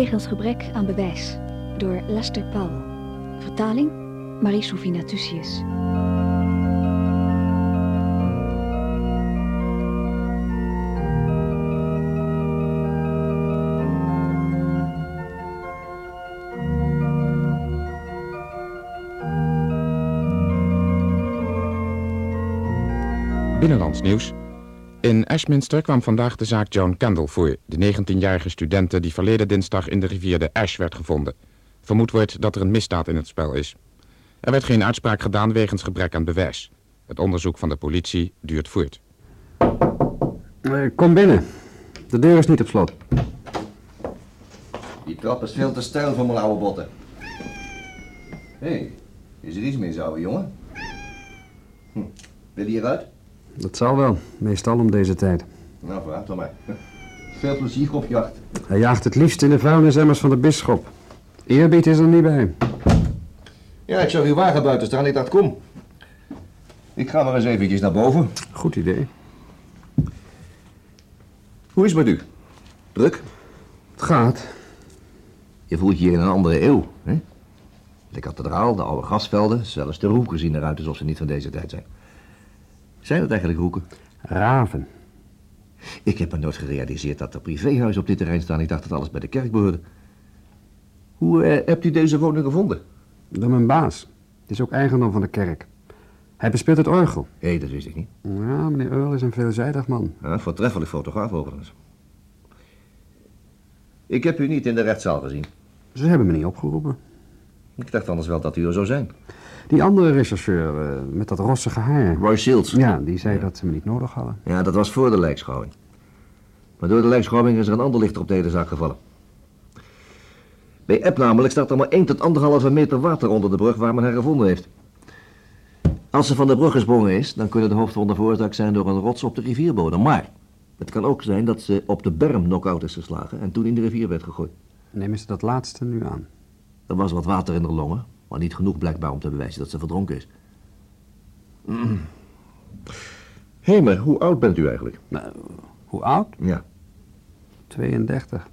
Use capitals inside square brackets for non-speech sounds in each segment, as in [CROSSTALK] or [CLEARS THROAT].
Wegens gebrek aan bewijs door Lester Powell. Vertaling Marie-Sophie Natusius. Binnenlands nieuws. In Ashminster kwam vandaag de zaak Joan Kendall voor, de 19-jarige studente die verleden dinsdag in de rivier de Ash werd gevonden. Vermoed wordt dat er een misdaad in het spel is. Er werd geen uitspraak gedaan wegens gebrek aan bewijs. Het onderzoek van de politie duurt voort. Eh, kom binnen. De deur is niet op slot. Die trap is veel te stijl voor mijn oude botten. Hé, hey, is er iets mis, ouwe jongen? Hm. Wil je hieruit? Dat zal wel, meestal om deze tijd. Nou, vraag dan maar. Veel plezier op jacht. Hij jaagt het liefst in de vuilnisemmers van de bisschop. Eerbied is er niet bij. Ja, ik zag uw wagen buiten staan. Ik dacht, kom. Ik ga maar eens eventjes naar boven. Goed idee. Hoe is het met u? Druk? Het gaat. Je voelt je hier in een andere eeuw, hè? De kathedraal, de oude gasvelden, zelfs de roeken zien eruit alsof ze niet van deze tijd zijn. Zijn het eigenlijk roeken? Raven. Ik heb me nooit gerealiseerd dat er privéhuizen op dit terrein staan. Ik dacht dat alles bij de kerk behoorde. Hoe eh, hebt u deze woning gevonden? Door mijn baas. Het is ook eigendom van de kerk. Hij bespeelt het orgel. Hé, dat wist ik niet. Ja, meneer Earl is een veelzijdig man. Ja, voortreffelijk fotograaf overigens. Ik heb u niet in de rechtszaal gezien. Ze hebben me niet opgeroepen. Ik dacht anders wel dat u er zou zijn. Die andere rechercheur eh, met dat rossige haar. Roy Shields. Ja, die zei dat ze me niet nodig hadden. Ja, dat was voor de lijkschouwing. Maar door de lijkschouwing is er een ander lichter op de hele zaak gevallen. Bij Epp namelijk staat er maar 1 tot 1,5 meter water onder de brug waar men haar gevonden heeft. Als ze van de brug gesprongen is, dan kunnen de hoofdwonden veroorzaakt zijn door een rots op de rivierbodem. Maar het kan ook zijn dat ze op de berm knock-out is geslagen en toen in de rivier werd gegooid. Nemen ze dat laatste nu aan? Er was wat water in de longen, maar niet genoeg blijkbaar om te bewijzen dat ze verdronken is. [CLEARS THROAT] Hé, hey, maar hoe oud bent u eigenlijk? Nou, hoe oud? Ja. 32.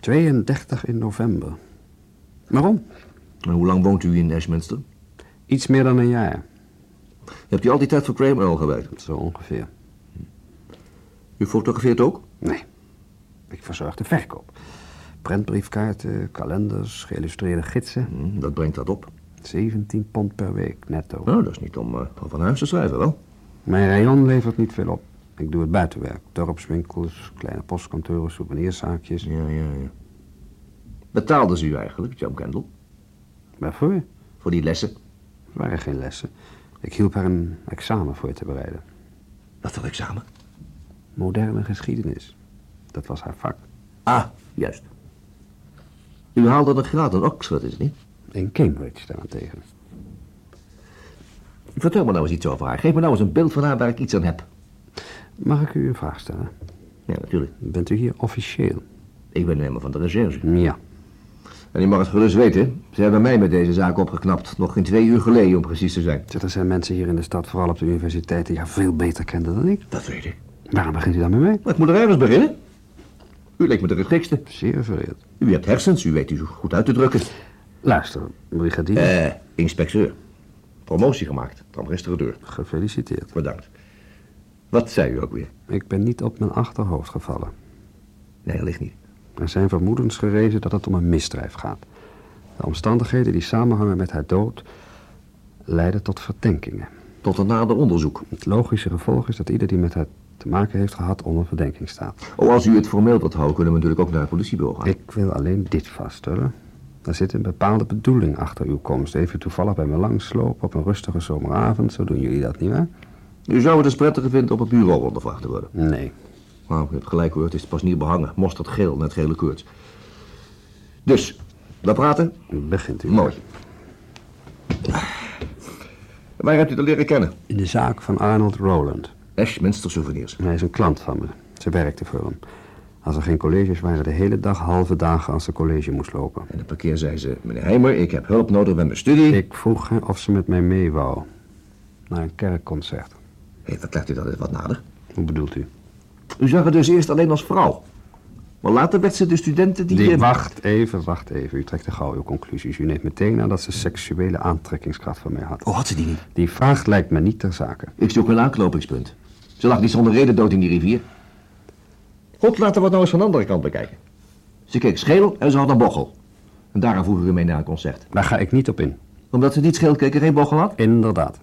32 in november. Waarom? En hoe lang woont u in Ashminster? Iets meer dan een jaar. Hebt u al die tijd voor Graham Earl gewerkt? Zo ongeveer. U fotografeert ook? Nee. Ik verzorg de verkoop. Prentbriefkaarten, kalenders, geïllustreerde gidsen. Hm, dat brengt dat op. 17 pond per week, netto. Nou, dat is niet om, uh, van huis te schrijven, wel. Mijn rayon levert niet veel op. Ik doe het buitenwerk. Dorpswinkels, kleine postkantoren, souvenirzaakjes. Ja, ja, ja. Betaalden ze u eigenlijk, John Kendall? Waarvoor? Voor die lessen? Er waren geen lessen. Ik hielp haar een examen voor te bereiden. Wat voor examen? Moderne geschiedenis. Dat was haar vak. Ah, juist. U haalde een graad in Oxford, is het niet? In Cambridge daarentegen. Vertel me nou eens iets over haar. Geef me nou eens een beeld van haar waar ik iets aan heb. Mag ik u een vraag stellen? Ja, natuurlijk. Bent u hier officieel? Ik ben helemaal van de recherche. Ja. En u mag het gerust weten. Ze hebben mij met deze zaak opgeknapt. Nog geen twee uur geleden, om precies te zijn. Zeg, Er zijn mensen hier in de stad, vooral op de universiteit, die haar veel beter kenden dan ik. Dat weet ik. Waarom begint u dan met mij? Maar ik moet er ergens beginnen. U lijkt me de geschiktste. Zeer vereerd. U hebt hersens, u weet u goed uit te drukken. Luister, brigadier. Eh, inspecteur. Promotie gemaakt, restaurateur. Gefeliciteerd. Bedankt. Wat zei u ook weer? Ik ben niet op mijn achterhoofd gevallen. Nee, dat ligt niet. Er zijn vermoedens gerezen dat het om een misdrijf gaat. De omstandigheden die samenhangen met haar dood leiden tot verdenkingen. Tot een nader onderzoek. Het logische gevolg is dat ieder die met haar te maken heeft gehad onder verdenking staat. Oh, als u het formeel wilt houden, kunnen we natuurlijk ook naar het politiebureau gaan. Ik wil alleen dit vaststellen. Er zit een bepaalde bedoeling achter uw komst. Even toevallig bij me langslopen op een rustige zomeravond. Zo doen jullie dat niet waar? U zou het dus prettiger vinden op het bureau ondervraagd te worden. Nee. Nou, u hebt gelijk hoor, het is pas niet behangen. Mosterd geel, net gele koorts. Dus, we praten? Begint u. Mooi. Waar hebt u te leren kennen? In de zaak van Arnold Rowland. Ashminster Souvenirs. Hij is een klant van me. Ze werkte voor hem. Als er geen colleges waren, de hele dag halve dagen als ze college moest lopen. En de parkeer zei ze, meneer Heimer, ik heb hulp nodig met mijn studie. Ik vroeg haar of ze met mij mee wou. Naar een kerkconcert. Hé, verklart u dat eens wat nader? Hoe bedoelt u? U zag haar dus eerst alleen als vrouw. Maar later werd ze de studenten die... Die, eh, wacht even, wacht even. U trekt te gauw uw conclusies. U neemt meteen aan dat ze seksuele aantrekkingskracht van mij had. Oh, had ze die niet? Die vraag lijkt me niet ter zake. Ik zoek een aanknopingspunt. Ze lag niet zonder reden dood in die rivier. God, laten we het nou eens van de andere kant bekijken. Ze keek scheel en ze had een bochel. En daarom vroeg ik mee naar een concert. Daar ga ik niet op in. Omdat ze niet scheel keek en geen bochel had? Inderdaad.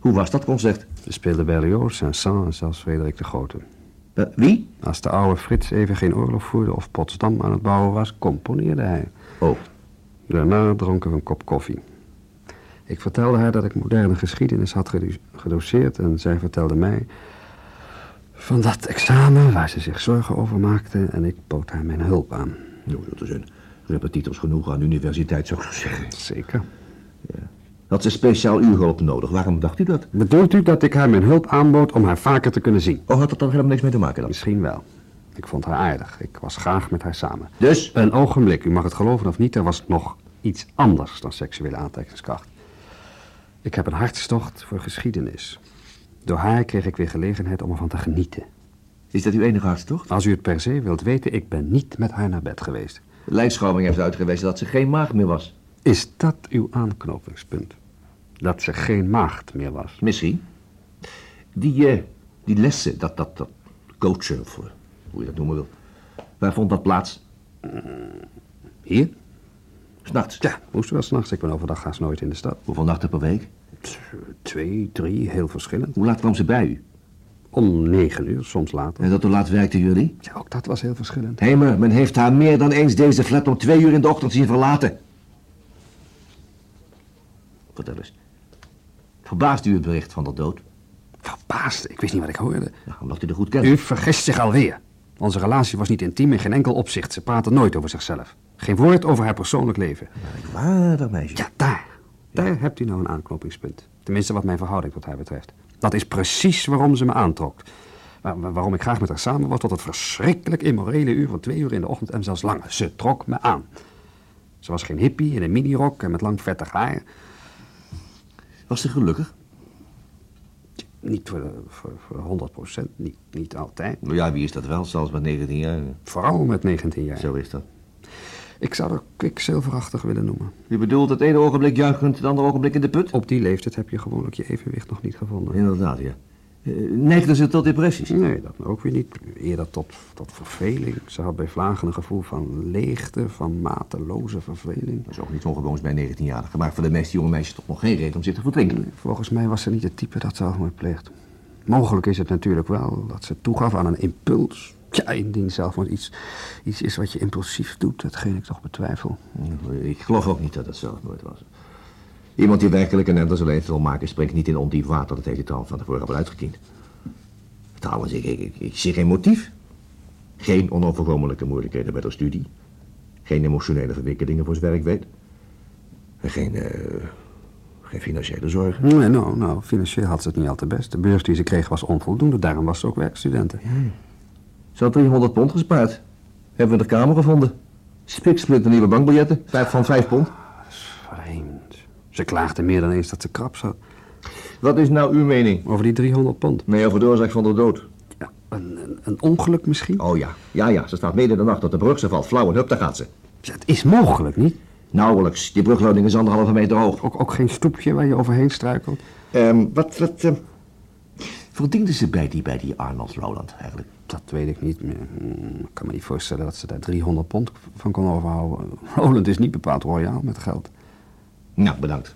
Hoe was dat concert? Ze speelde Berlioz, Saint-Saëns en zelfs Frederik de Grote. Eh, wie? Als de oude Frits even geen oorlog voerde of Potsdam aan het bouwen was, componeerde hij. Oh, Daarna dronken we een kop koffie. Ik vertelde haar dat ik moderne geschiedenis had gedo- gedoseerd en zij vertelde mij van dat examen waar ze zich zorgen over maakte en ik bood haar mijn hulp aan. nou, dat is een genoeg aan de universiteit, zou ik zo zeggen. Zeker. Had ze speciaal uw hulp nodig? Waarom dacht u dat? Bedoelt u dat ik haar mijn hulp aanbood om haar vaker te kunnen zien? Oh, had dat dan helemaal niks mee te maken dan? Misschien wel. Ik vond haar aardig. Ik was graag met haar samen. Dus? Een ogenblik, u mag het geloven of niet, er was nog iets anders dan seksuele aantrekkingskracht. Ik heb een hartstocht voor geschiedenis. Door haar kreeg ik weer gelegenheid om ervan te genieten. Is dat uw enige hartstocht? Als u het per se wilt weten, ik ben niet met haar naar bed geweest. De lijkschouwing heeft uitgewezen dat ze geen maag meer was. Is dat uw aanknopingspunt? Dat ze geen maagd meer was? Misschien. Die, eh, die lessen, dat, dat, dat coachen, of eh, hoe je dat noemen wil. Waar vond dat plaats? Hier? S'nachts. Ja, moest wel s'nachts. Ik ben overdag haast nooit in de stad. Hoeveel nachten per week? Twee, drie, heel verschillend. Hoe laat kwam ze bij u? Om negen uur, soms later. En dat hoe laat werkten jullie? Ja, ook dat was heel verschillend. Hé, maar men heeft haar meer dan eens deze flat om twee uur in de ochtend zien verlaten. Vertel eens. Verbaast u het bericht van de dood? Verbaasd, ik wist niet wat ik hoorde. Ja, omdat u er goed kent. U vergist zich alweer. Onze relatie was niet intiem in geen enkel opzicht. Ze praatte nooit over zichzelf. Geen woord over haar persoonlijk leven. Waardig meisje. Ja, daar. Daar hebt u nou een aanknopingspunt. Tenminste, wat mijn verhouding tot haar betreft. Dat is precies waarom ze me aantrok. Waar- waar- waarom ik graag met haar samen was tot het verschrikkelijk immorele uur van twee uur in de ochtend en zelfs langer. Ze trok me aan. Ze was geen hippie in een minirok en met lang vettig haar. Was ze gelukkig? Niet voor, de- voor, voor 100 procent, niet, niet altijd. Nou ja, wie is dat wel, zelfs met 19 jaar? Vooral met 19 jaar. Zo is dat. Ik zou dat kwikzilverachtig willen noemen. U bedoelt het ene ogenblik juichend, het andere ogenblik in de put? Op die leeftijd heb je gewoonlijk je evenwicht nog niet gevonden. Inderdaad, ja. Eh, Neigde ze tot depressies? Nee, dat ook weer niet. Eerder tot, tot verveling. Ze had bij vlagen een gevoel van leegte, van mateloze verveling. Dat is ook niet ongewoons bij 19-jarigen, maar voor de meeste jonge meisjes toch nog geen reden om zich te verdrinken. Volgens mij was ze niet het type dat zelfmoord pleegt. Mogelijk is het natuurlijk wel dat ze toegaf aan een impuls. Ja, indien zelfmoord iets, iets is wat je impulsief doet, hetgeen ik toch betwijfel. Ik geloof ook niet dat het zelfmoord was. Iemand die werkelijk een alleen wil maken, springt niet in ondiep water. Dat heeft hij trouwens van tevoren al uitgekiend. Trouwens, ik, ik, ik, ik zie geen motief. Geen onoverkomelijke moeilijkheden bij de studie. Geen emotionele verwikkelingen voor zijn werk weet. En geen, eh, geen financiële zorgen. Nee, nou, nou, financieel had ze het niet al te best. De beurs die ze kreeg was onvoldoende, daarom was ze ook werkstudenten. Ze had 300 pond gespaard. Hebben we de kamer gevonden. Spiksplit nieuwe bankbiljetten. Vijf van vijf pond. Vreemd. Ze klaagde meer dan eens dat ze krap zat. Wat is nou uw mening? Over die 300 pond. Nee, over de oorzaak van de dood. Ja, een, een, een ongeluk misschien? Oh ja, ja, ja. Ze staat midden in de nacht op de brug. Ze valt flauw en hup, daar gaat ze. Het is mogelijk, niet? Nauwelijks. Die brugloading is anderhalve meter hoog. Ook, ook geen stoepje waar je overheen struikelt? Ehm, wat, wat, ehm, verdiende ze bij die, bij die Arnold Roland eigenlijk? Dat weet ik niet meer. Hmm, Ik kan me niet voorstellen dat ze daar 300 pond van kon overhouden. [LAUGHS] Roland is niet bepaald royaal met geld. Nou, bedankt.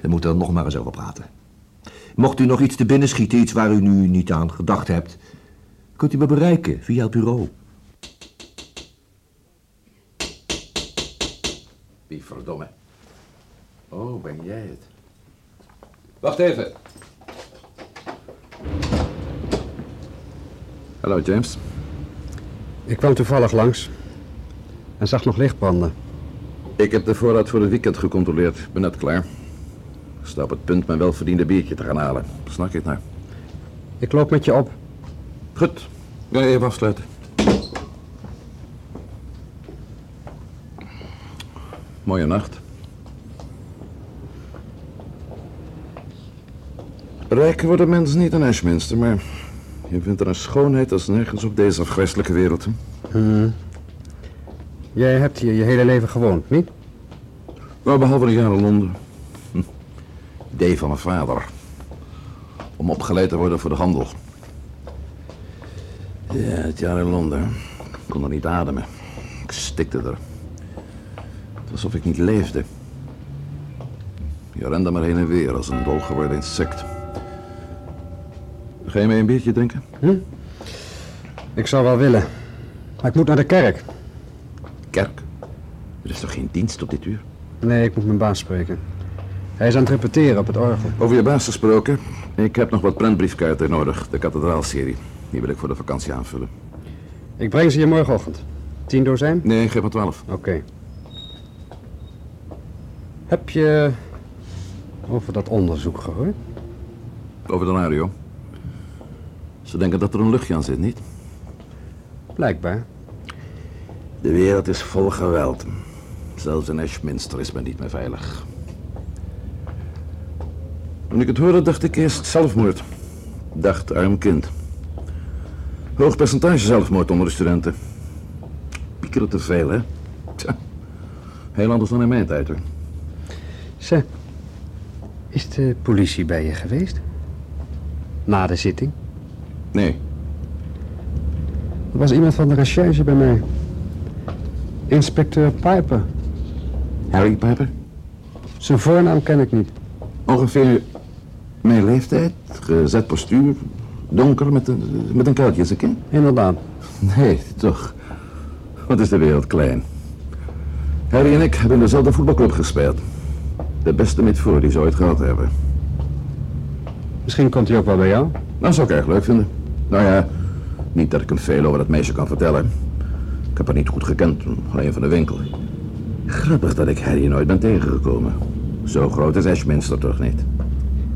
We moeten er nog maar eens over praten. Mocht u nog iets te binnen schieten, iets waar u nu niet aan gedacht hebt, kunt u me bereiken via het bureau. Wie verdomme. Oh, ben jij het? Wacht even. Hallo, James. Ik kwam toevallig langs en zag nog lichtbranden. Ik heb de voorraad voor het weekend gecontroleerd. Ik ben net klaar. Ik sta op het punt mijn welverdiende biertje te gaan halen. Snak ik naar. Ik loop met je op. Goed. Ga je even afsluiten. Mooie nacht. Rijk worden mensen niet in Ashminster, maar je vindt er een schoonheid als nergens op deze afgrijselijke wereld. hè? Jij hebt hier je hele leven gewoond, niet? Nou, behalve een jaar in Londen. Hm. Idee van mijn vader. Om opgeleid te worden voor de handel. Ja, het jaar in Londen. Ik kon er niet ademen. Ik stikte er. Het was alsof ik niet leefde. Je rende maar heen en weer als een dolgeworden insect. Ga je mee een biertje drinken? Ik zou wel willen. Maar ik moet naar de kerk. Kerk? Er is toch geen dienst op dit uur? Nee, ik moet mijn baas spreken. Hij is aan het repeteren op het orgel. Over je baas gesproken. Ik heb nog wat prentbriefkaarten nodig. De kathedraalserie. Die wil ik voor de vakantie aanvullen. Ik breng ze je morgenochtend. Tien dozijn? Nee, geef maar twaalf. Oké. Heb je over dat onderzoek gehoord? Over de radio. Ze denken dat er een luchtje aan zit, niet? Blijkbaar. De wereld is vol geweld. Zelfs in Ashminster is men niet meer veilig. Toen ik het hoorde, dacht ik eerst zelfmoord. Dacht arm kind. Hoog percentage zelfmoord onder de studenten. Piekeren te veel, hè? Tja. Heel anders dan in mijn tijd, hoor. Zeg, is de politie bij je geweest? Na de zitting? Nee, Er was iemand van de recherche bij mij. Inspecteur Piper. Harry Piper? Zijn voornaam ken ik niet. Ongeveer mijn leeftijd, gezet postuur, donker met een, met een kuiltje in zijn kin. Inderdaad. Nee, toch. Wat is de wereld klein. Harry en ik hebben in dezelfde voetbalclub gespeeld. De beste midvoor die ze ooit gehad hebben. Misschien komt hij ook wel bij jou. Dat zou ik erg leuk vinden. Nou ja, niet dat ik hem veel over dat meisje kan vertellen. Ik heb haar niet goed gekend, alleen van de winkel. Grappig dat ik Harry nooit ben tegengekomen. Zo groot is Ashminster toch niet?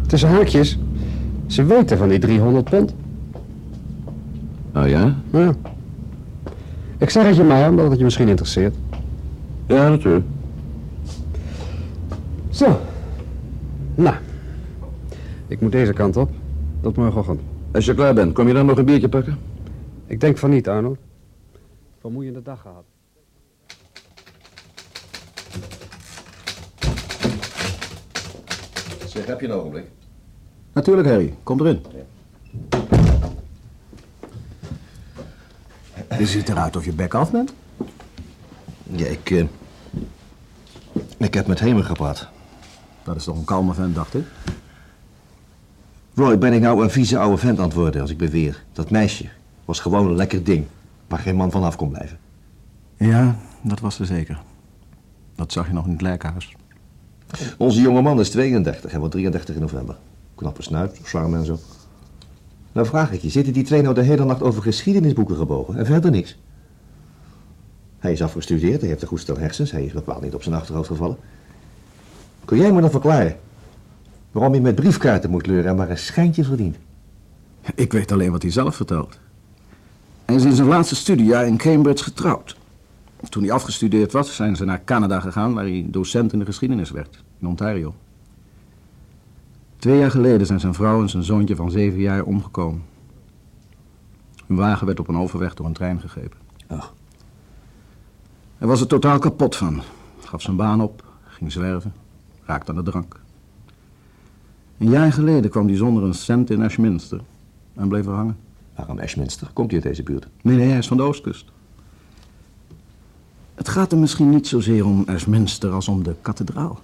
Tussen haakjes. Ze weten van die 300 pond. Oh ja? Ja. Ik zeg het je maar, omdat het je misschien interesseert. Ja, natuurlijk. Zo. Nou. Ik moet deze kant op. Tot morgenochtend. Als je klaar bent, kom je dan nog een biertje pakken? Ik denk van niet, Arnold. Vermoeiende dag gehad. Zeg, heb je een ogenblik? Natuurlijk, Harry. Kom erin. Je ziet eruit of je bek af bent. Ja, ik... eh, ik heb met Hemer gepraat. Dat is toch een kalme vent, dacht ik. Roy, ben ik nou een vieze oude vent antwoorden als ik beweer? Dat meisje was gewoon een lekker ding, waar geen man van af kon blijven. Ja, dat was er zeker. Dat zag je nog in het lijkhuis. Onze jonge man is 32 en wordt 33 in november. Knappe snuit, charme en zo. Nou vraag ik je, zitten die twee nou de hele nacht over geschiedenisboeken gebogen en verder niks? Hij is afgestudeerd, hij heeft een goed stel hersens, hij is bepaald niet op zijn achterhoofd gevallen. Kun jij me dan verklaren waarom hij met briefkaarten moet leuren en maar een schijntje verdient? Ik weet alleen wat hij zelf vertelt. Hij is in zijn laatste studiejaar in Cambridge getrouwd. Toen hij afgestudeerd was, zijn ze naar Canada gegaan, waar hij docent in de geschiedenis werd, in Ontario. Twee jaar geleden zijn zijn vrouw en zijn zoontje van zeven jaar omgekomen. Hun wagen werd op een overweg door een trein gegrepen. Ach. Hij was er totaal kapot van. Gaf zijn baan op, ging zwerven, raakte aan de drank. Een jaar geleden kwam hij zonder een cent in Ashminster en bleef er hangen. Waarom Ashminster? Komt hij uit deze buurt? Nee, nee, hij is van de oostkust. Het gaat hem misschien niet zozeer om Ashminster als om de kathedraal.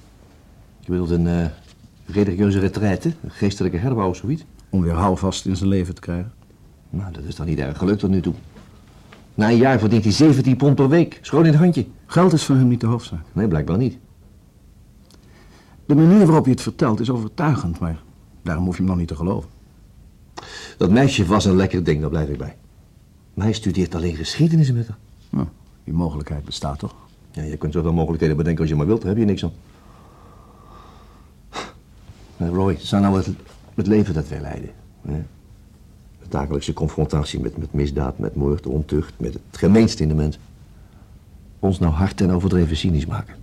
Je bedoelt een eh, religieuze retraite, een geestelijke herbouw of zoiets? Om weer houvast in zijn leven te krijgen. Nou, dat is dan niet erg gelukt tot nu toe. Na een jaar verdient hij 17 pond per week, schoon in het handje. Geld is voor hem niet de hoofdzaak. Nee, blijkbaar niet. De manier waarop je het vertelt is overtuigend, maar daarom hoef je hem nog niet te geloven. Dat meisje was een lekker ding, daar blijf ik bij. Maar hij studeert alleen geschiedenis met haar. Nou, die mogelijkheid bestaat toch? Ja, je kunt zoveel mogelijkheden bedenken als je maar wilt, daar heb je niks aan. Roy, zou nou het, het leven dat wij leiden. Hè? De dagelijkse confrontatie met, met misdaad, met moord, ontucht, met het gemeenste in de mens. Ons nou hard en overdreven cynisch maken.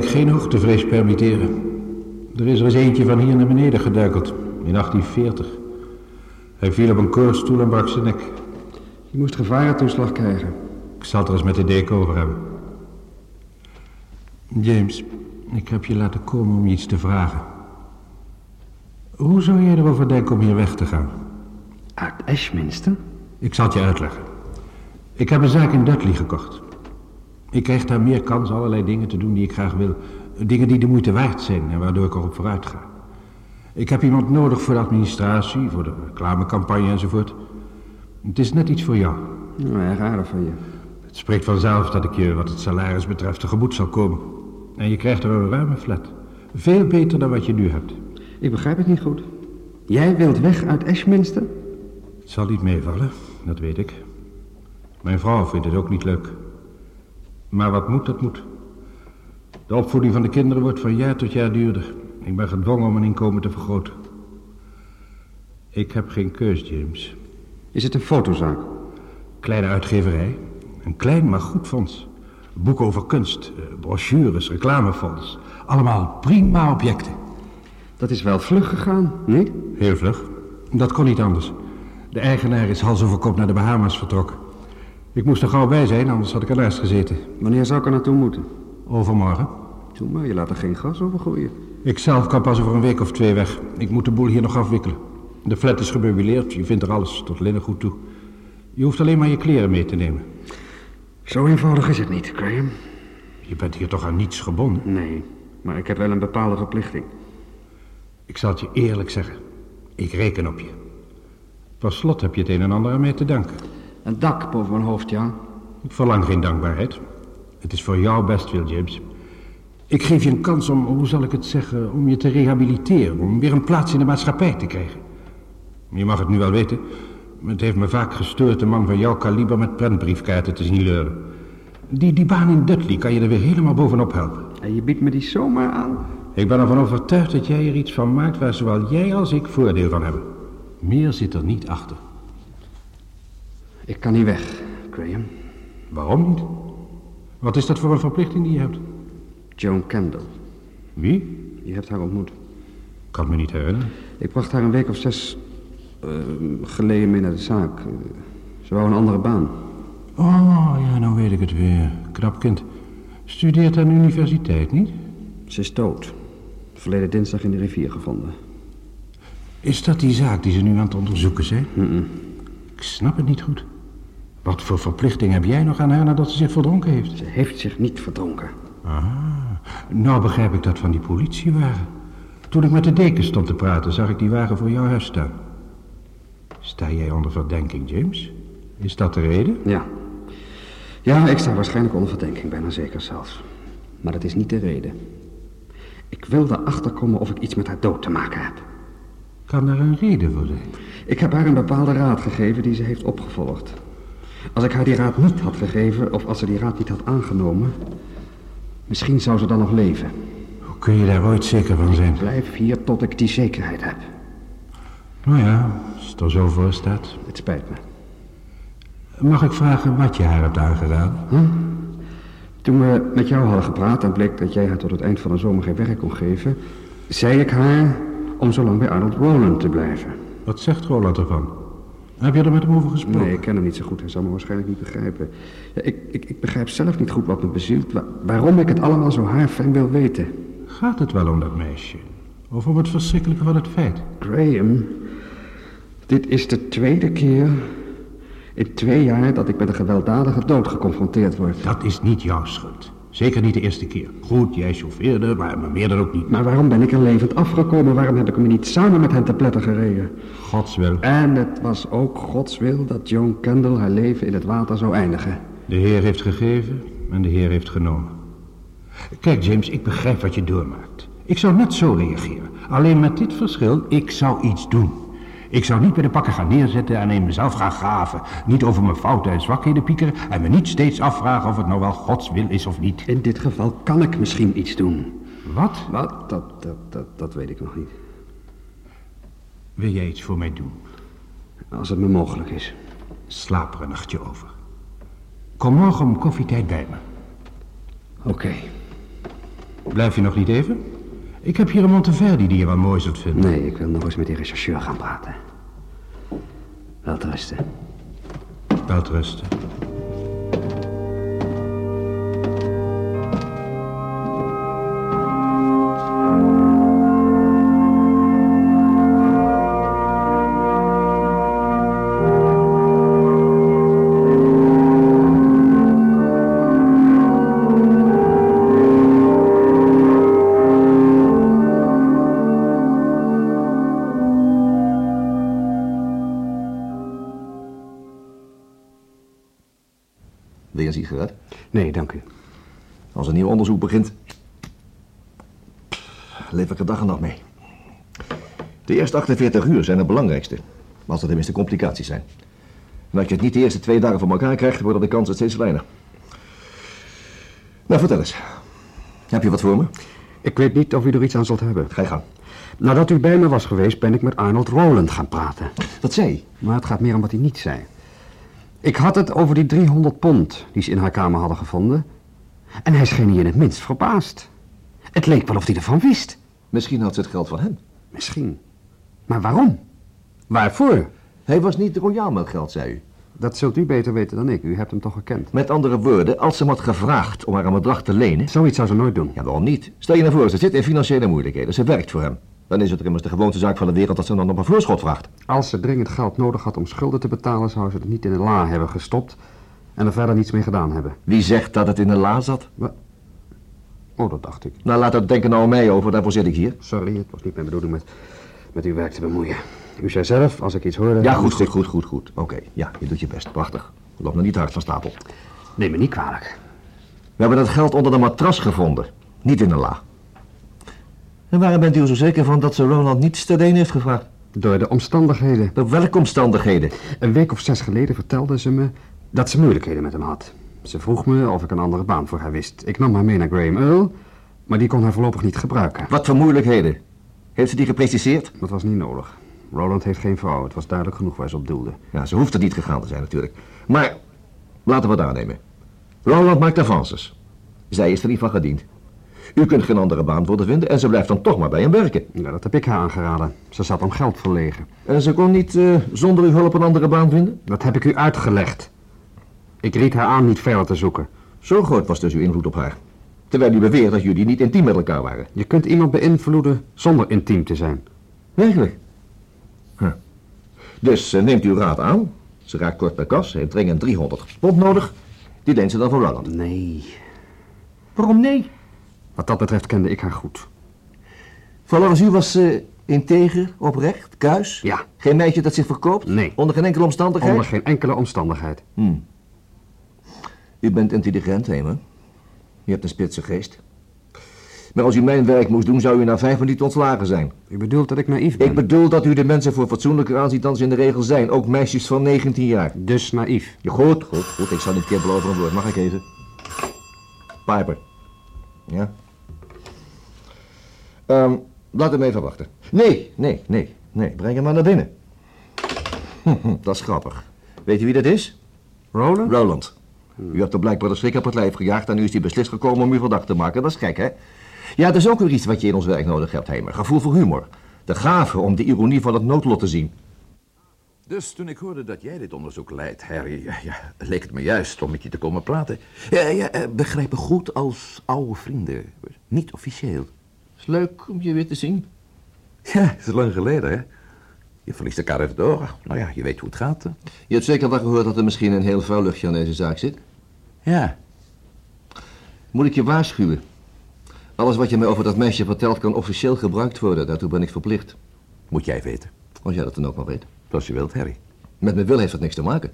Kerk geen hoogtevrees permitteren. Er is er eens eentje van hier naar beneden geduikeld, in 1840. Hij viel op een koorstoel en brak zijn nek. Je moest gevarentoeslag krijgen. Ik zal het er eens met de deken over hebben. James, ik heb je laten komen om je iets te vragen. Hoe zou jij erover denken om hier weg te gaan? Uit Ashminster? Ik zal het je uitleggen. Ik heb een zaak in Dudley gekocht. Ik krijg daar meer kans allerlei dingen te doen die ik graag wil. Dingen die de moeite waard zijn en waardoor ik erop vooruit ga. Ik heb iemand nodig voor de administratie, voor de reclamecampagne enzovoort. Het is net iets voor jou. Nou, erg aardig van je. Het spreekt vanzelf dat ik je wat het salaris betreft tegemoet zal komen. En je krijgt er een ruime flat. Veel beter dan wat je nu hebt. Ik begrijp het niet goed. Jij wilt weg uit Ashminster? Het zal niet meevallen, dat weet ik. Mijn vrouw vindt het ook niet leuk. Maar wat moet, dat moet. De opvoeding van de kinderen wordt van jaar tot jaar duurder. Ik ben gedwongen om mijn inkomen te vergroten. Ik heb geen keus, James. Is het een fotozaak? Kleine uitgeverij. Een klein maar goed fonds. Boeken over kunst, eh, brochures, reclamefonds. Allemaal prima objecten. Dat is wel vlug gegaan, nee? Heel vlug. Dat kon niet anders. De eigenaar is hals over kop naar de Bahamas vertrokken. Ik moest er gauw bij zijn, anders had ik ernaast gezeten. Wanneer zou ik er naartoe moeten? Overmorgen. Doe maar, je laat er geen gas over gooien. Ik zelf kan pas over een week of twee weg. Ik moet de boel hier nog afwikkelen. De flat is gemeubileerd, je vindt er alles, tot linnengoed toe. Je hoeft alleen maar je kleren mee te nemen. Zo eenvoudig is het niet, Graham. Je bent hier toch aan niets gebonden? Nee, maar ik heb wel een bepaalde verplichting. Ik zal het je eerlijk zeggen. Ik reken op je. Per slot heb je het een en ander aan mij te danken. Een dak boven mijn hoofd, ja. Ik verlang geen dankbaarheid. Het is voor jou best veel, James. Ik geef je een kans om, hoe zal ik het zeggen, om je te rehabiliteren. Om weer een plaats in de maatschappij te krijgen. Je mag het nu wel weten. Het heeft me vaak gestoord een man van jouw kaliber met prentbriefkaarten te zien leuren. Die, die baan in Dudley kan je er weer helemaal bovenop helpen. En je biedt me die zomaar aan? Ik ben ervan overtuigd dat jij er iets van maakt waar zowel jij als ik voordeel van hebben. Meer zit er niet achter. Ik kan niet weg, Graham. Waarom niet? Wat is dat voor een verplichting die je hebt? Joan Kendall. Wie? Je hebt haar ontmoet. Kan me niet herinneren. Ik bracht haar een week of zes eh, geleden mee naar de zaak. Ze wou een andere baan. Oh, ja, nou weet ik het weer. Knap kind. Studeert aan de universiteit, niet? Ze is dood. Verleden dinsdag in de rivier gevonden. Is dat die zaak die ze nu aan het onderzoeken zijn? Mm-mm. Ik snap het niet goed. Wat voor verplichting heb jij nog aan haar nadat ze zich verdronken heeft? Ze heeft zich niet verdronken. Ah, nou begrijp ik dat van die politiewagen. Toen ik met de deken stond te praten, zag ik die wagen voor jouw huis staan. Sta jij onder verdenking, James? Is dat de reden? Ja. Ja, ik sta waarschijnlijk onder verdenking, bijna zeker zelfs. Maar dat is niet de reden. Ik wil erachter komen of ik iets met haar dood te maken heb. Kan daar een reden voor zijn? Ik heb haar een bepaalde raad gegeven die ze heeft opgevolgd. Als ik haar die raad niet had gegeven, of als ze die raad niet had aangenomen... misschien zou ze dan nog leven. Hoe kun je daar ooit zeker van zijn? Blijf hier tot ik die zekerheid heb. Nou ja, als het er zo voor staat. Het spijt me. Mag ik vragen wat je haar hebt aangeraden? Toen we met jou hadden gepraat en bleek dat jij haar tot het eind van de zomer geen werk kon geven... zei ik haar om zo lang bij Arnold Roland te blijven. Wat zegt Roland ervan? Heb je er met hem over gesproken? Nee, ik ken hem niet zo goed. Hij zal me waarschijnlijk niet begrijpen. Ja, ik, ik, ik begrijp zelf niet goed wat me bezielt. wa- waarom ik het allemaal zo haarfijn wil weten. Gaat het wel om dat meisje? Of om het verschrikkelijke van het feit? Graham, dit is de tweede keer in twee jaar dat ik met een gewelddadige dood geconfronteerd word. Dat is niet jouw schuld. Zeker niet de eerste keer. Goed, jij chauffeerde, maar maar meer dan ook niet. Maar waarom ben ik er levend afgekomen? Waarom heb ik me niet samen met hen te pletten gereden? Gods wil. En het was ook Gods wil dat Joan Kendall haar leven in het water zou eindigen. De Heer heeft gegeven en de Heer heeft genomen. Kijk, James, ik begrijp wat je doormaakt. Ik zou net zo reageren. Alleen met dit verschil, ik zou iets doen. Ik zou niet bij de pakken gaan neerzetten en in mezelf gaan graven. Niet over mijn fouten en zwakheden piekeren en me niet steeds afvragen of het nou wel Gods wil is of niet. In dit geval kan ik misschien iets doen. Wat? Wat? Dat, dat, dat, dat weet ik nog niet. Wil jij iets voor mij doen? Als het me mogelijk is. Slaap er een nachtje over. Kom morgen om koffietijd bij me. Oké. Blijf je nog niet even? Ik heb hier een Monteverdi die je wel mooi zult vinden. Nee, ik wil nog eens met die rechercheur gaan praten. Wel te eerste 48 uur zijn het belangrijkste. Als er tenminste complicaties zijn. En als je het niet de eerste twee dagen voor elkaar krijgt, worden de kansen steeds kleiner. Nou, vertel eens. Heb je wat voor me? Ik weet niet of u er iets aan zult hebben. Ga je gang. Nadat u bij me was geweest, ben ik met Arnold Rowland gaan praten. Wat zei? Maar het gaat meer om wat hij niet zei. Ik had het over die 300 pond die ze in haar kamer hadden gevonden. En hij scheen niet in het minst verbaasd. Het leek wel of hij ervan wist. Misschien had ze het geld van hem. Misschien. Maar waarom? Waarvoor? Hij was niet royaal met geld, zei u. Dat zult u beter weten dan ik. U hebt hem toch gekend. Met andere woorden, als ze hem had gevraagd om haar een bedrag te lenen... Zoiets zou ze nooit doen. Ja, waarom niet? Stel je nou voor, ze zit in financiële moeilijkheden. Ze werkt voor hem. Dan is het immers de gewoonste zaak van de wereld dat ze dan op een voorschot vraagt. Als ze dringend geld nodig had om schulden te betalen, zou ze het niet in de la hebben gestopt en er verder niets mee gedaan hebben. Wie zegt dat het in de la zat? Oh, dat dacht ik. Nou, laat dat denken nou aan mij over, daarvoor zit ik hier. Sorry, het was niet mijn bedoeling met, met uw werk te bemoeien. U zei zelf, als ik iets hoorde... Ja, goed, goed, goed, goed, goed. Oké, ja, je doet je best. Prachtig. Loop nog niet te hard van stapel. Neem me niet kwalijk. We hebben dat geld onder de matras gevonden. Niet in de la. En waarom bent u er zo zeker van dat ze Roland niets te leen heeft gevraagd? Door de omstandigheden. Door welke omstandigheden? Een week of zes geleden vertelde ze me dat ze moeilijkheden met hem had. Ze vroeg me of ik een andere baan voor haar wist. Ik nam haar mee naar Graham Earl, maar die kon haar voorlopig niet gebruiken. Wat voor moeilijkheden? Heeft ze die gepreciseerd? Dat was niet nodig. Roland heeft geen vrouw. Het was duidelijk genoeg waar ze op doelde. Ja, ze hoeft er niet gegaan te zijn natuurlijk. Maar, laten we het aannemen. Roland maakt avances. Zij is er niet van gediend. U kunt geen andere baan voor haar vinden en ze blijft dan toch maar bij hem werken. Ja, dat heb ik haar aangeraden. Ze zat om geld verlegen. En ze kon niet eh, zonder uw hulp een andere baan vinden? Dat heb ik u uitgelegd. Ik ried haar aan niet verder te zoeken. Zo groot was dus uw invloed op haar. Terwijl u beweert dat jullie niet intiem met elkaar waren. Je kunt iemand beïnvloeden zonder intiem te zijn. Werkelijk? Huh. Dus eh, neemt uw raad aan. Ze raakt kort bij kas, heeft dringend 300 pond nodig. Die leent ze dan voor Roland. Nee. Waarom nee? Wat dat betreft kende ik haar goed. Volgens u was ze integer, oprecht, kuis? Ja. Geen meisje dat zich verkoopt? Nee. Onder geen enkele omstandigheid? Onder geen enkele omstandigheid. U bent intelligent, Hemer. U hebt een spitse geest. Maar als u mijn werk moest doen, zou u na vijf minuten ontslagen zijn. U bedoelt dat ik naïef ben? Ik bedoel dat u de mensen voor fatsoenlijker aanziet dan ze in de regel zijn. Ook meisjes van 19 jaar. Dus naïef. Ja, goed, goed, goed. Ik zal niet kibbelen over een woord. Mag ik even? Piper. Ja? Ehm, laat hem even wachten. Nee, nee, nee, nee. Breng hem maar naar binnen. [LAUGHS] dat is grappig. Weet u wie dat is? Roland? Roland. U hebt er blijkbaar de schrik op het lijf gejaagd en nu is hij beslist gekomen om u verdacht te maken. Dat is gek, hè? Ja, dat is ook weer iets wat je in ons werk nodig hebt, Hemer. Gevoel voor humor. De gave om de ironie van het noodlot te zien. Dus toen ik hoorde dat jij dit onderzoek leidt, Harry, ja, [LAUGHS] ja, leek het me juist om met je te komen praten. Ja, ja, eh, begrijp me goed als oude vrienden, niet officieel. Is leuk om je weer te zien. [LAUGHS] Ja, het is lang geleden, hè? Je verliest elkaar even door. Nou ja, je weet hoe het gaat. hè? Je hebt zeker wel gehoord dat er misschien een heel vuil luchtje aan deze zaak zit. Ja, Moet ik je waarschuwen? Alles wat je mij over dat meisje vertelt kan officieel gebruikt worden. Daartoe ben ik verplicht. moet jij weten. Als jij dat dan ook maar weet. Zoals je wilt, Harry. Met mijn wil heeft dat niks te maken.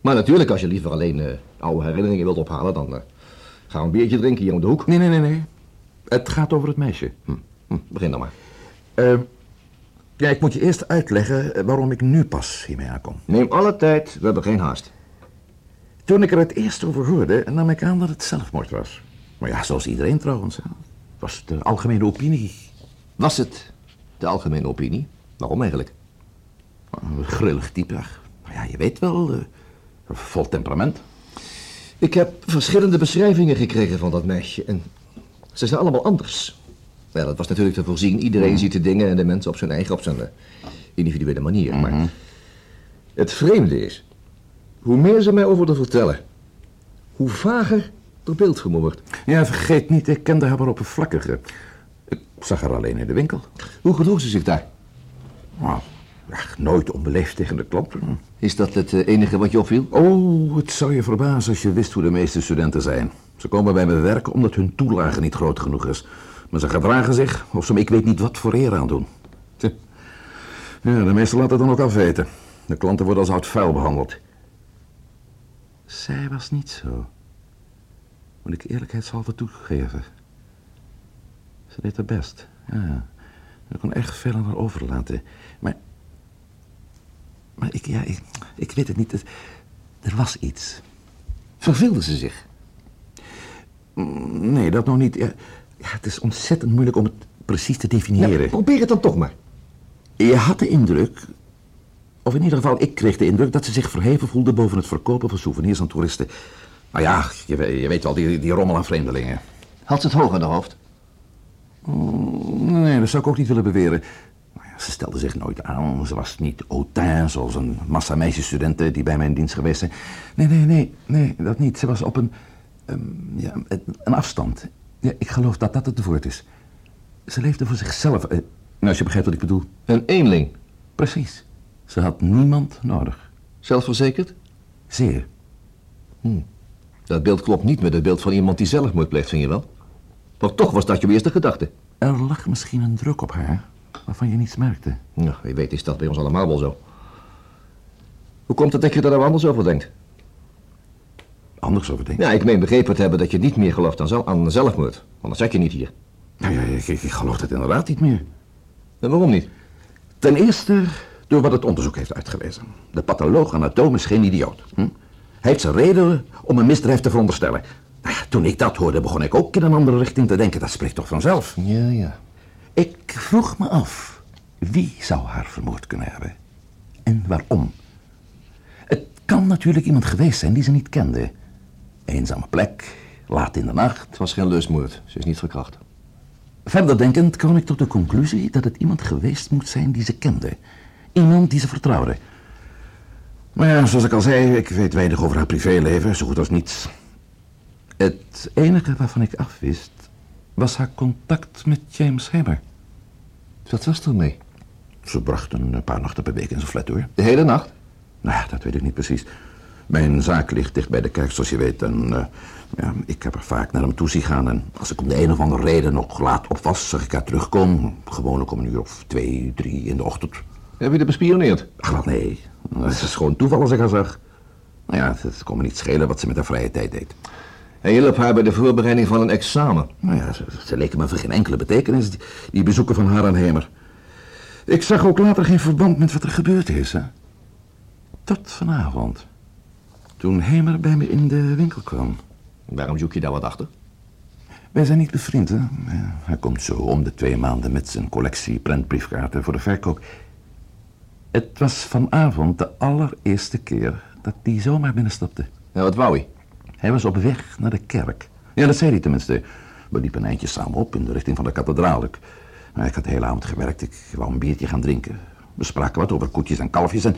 Maar natuurlijk, als je liever alleen eh, oude herinneringen wilt ophalen, dan gaan we een biertje drinken hier om de hoek. Nee, nee, nee, nee. Het gaat over het meisje. Hm, hm, begin dan maar. Eh, ja, ik moet je eerst uitleggen waarom ik nu pas hiermee aankom. Neem alle tijd, we hebben geen haast. Toen ik er het eerst over hoorde, nam ik aan dat het zelfmoord was. Maar ja, zoals iedereen trouwens. hè. Het was de algemene opinie. Was het de algemene opinie? Waarom eigenlijk? Een grillig type. Maar ja, je weet wel, eh, vol temperament. Ik heb verschillende beschrijvingen gekregen van dat meisje. En Ze zijn allemaal anders. Wel, dat was natuurlijk te voorzien. Iedereen ziet de dingen en de mensen op zijn eigen, op zijn eh, individuele manier. Maar het vreemde is, hoe meer ze mij over te vertellen, hoe vager er beeldvorming wordt. Ja, vergeet niet, ik kende haar maar oppervlakkige. Ik zag haar alleen in de winkel. Hoe gedroeg ze zich daar? Nou, ach, nooit onbeleefd tegen de klanten. Is dat het eh, enige wat je opviel? Oh, het zou je verbazen als je wist hoe de meeste studenten zijn. Ze komen bij me werken omdat hun toelage niet groot genoeg is. Maar ze gedragen zich of ze me ik weet niet wat voor eer aandoen. Tja. Ja, de meesten laten het dan ook afweten. De klanten worden als oud vuil behandeld. Zij was niet zo. Moet ik eerlijkheidshalve toegeven. Ze deed haar best, ja. Ik kon echt veel aan haar overlaten. Maar... Maar ik, ja, ik, ik weet het niet. Het- er was iets. Verveelde ze zich? Mm, Nee, dat nog niet. Ja, ja, het is ontzettend moeilijk om het precies te definiëren. Nou, probeer het dan toch maar. Je had de indruk, of in ieder geval ik kreeg de indruk... dat ze zich verheven voelde boven het verkopen van souvenirs aan toeristen. Nou ja, je, we- je weet wel, die, die rommel aan vreemdelingen. Had ze het hoog aan de hoofd? Nee, dat zou ik ook niet willen beweren. Ze stelde zich nooit aan. Ze was niet hautain, zoals een massa meisjesstudenten die bij mijn dienst geweest zijn. Nee, nee, nee, nee, dat niet. Ze was op een, ehm, ja, een- een afstand. Ja, ik geloof dat dat het woord is. Ze leefde voor zichzelf. eh, nou, als je begrijpt wat ik bedoel. Een eenling. Precies. Ze had niemand nodig. Zelfverzekerd? Zeer. Dat beeld klopt niet met het beeld van iemand die zelfmoord pleegt, vind je wel? Maar toch was dat je eerste gedachte. Er lag misschien een druk op haar, waarvan je niets merkte. Nou, wie weet is dat bij ons allemaal wel zo. Hoe komt het dat je er nou anders over denkt? Anders over denken. Ja, ik meen begrepen te hebben dat je niet meer gelooft aan, zel- aan zelfmoord. Anders zat je niet hier. Nou ja, ik, ik, ik geloof het inderdaad niet meer. En waarom niet? Ten eerste door wat het onderzoek heeft uitgewezen. De patholoog-anatoom is geen idioot. Hm? Hij heeft zijn reden om een misdrijf te veronderstellen. Nou ja, toen ik dat hoorde, begon ik ook in een andere richting te denken. Dat spreekt toch vanzelf? Ja, ja. Ik vroeg me af, wie zou haar vermoord kunnen hebben? En waarom? Het kan natuurlijk iemand geweest zijn die ze niet kende. Eenzame plek, laat in de nacht. Het was geen lustmoord. Ze is niet verkracht. Verder denkend kwam ik tot de conclusie dat het iemand geweest moet zijn die ze kende. Iemand die ze vertrouwde. Maar ja, zoals ik al zei, ik weet weinig over haar privéleven, zo goed als niets. Het enige waarvan ik afwist, was haar contact met James Hammer. Wat was er mee? Ze bracht een paar nachten per week in zijn flat door. De hele nacht? Nou ja, dat weet ik niet precies. Mijn zaak ligt dicht bij de kerk, zoals je weet. En eh, ja, ik heb er vaak naar hem toe zien gaan. En als ik om de een of andere reden nog laat op was, zag ik haar terugkomen. Gewoonlijk om een uur of twee, drie in de ochtend. Heb je dat bespioneerd? Ach, nee. Het is gewoon toeval als ik haar zag. Nou ja, het kon me niet schelen wat ze met haar vrije tijd deed. Hij hielp haar bij de voorbereiding van een examen. Nou ja, ze, ze leken me van geen enkele betekenis, die, die bezoeken van haar en Hemer. Ik zag ook later geen verband met wat er gebeurd is, hè. Tot vanavond. Toen Hemer bij me in de winkel kwam. Waarom zoek je daar wat achter? Wij zijn niet bevriend, hè. Hij komt zo om de twee maanden met zijn collectie prentbriefkaarten voor de verkoop. Het was vanavond de allereerste keer dat hij zomaar binnenstapte. Ja, wat wou hij? Hij was op weg naar de kerk. Ja, dat zei hij tenminste. We liepen een eindje samen op in de richting van de kathedraal. Ik, nou, ik had de hele avond gewerkt. Ik wou een biertje gaan drinken. We spraken wat over koetjes en kalfjes. En,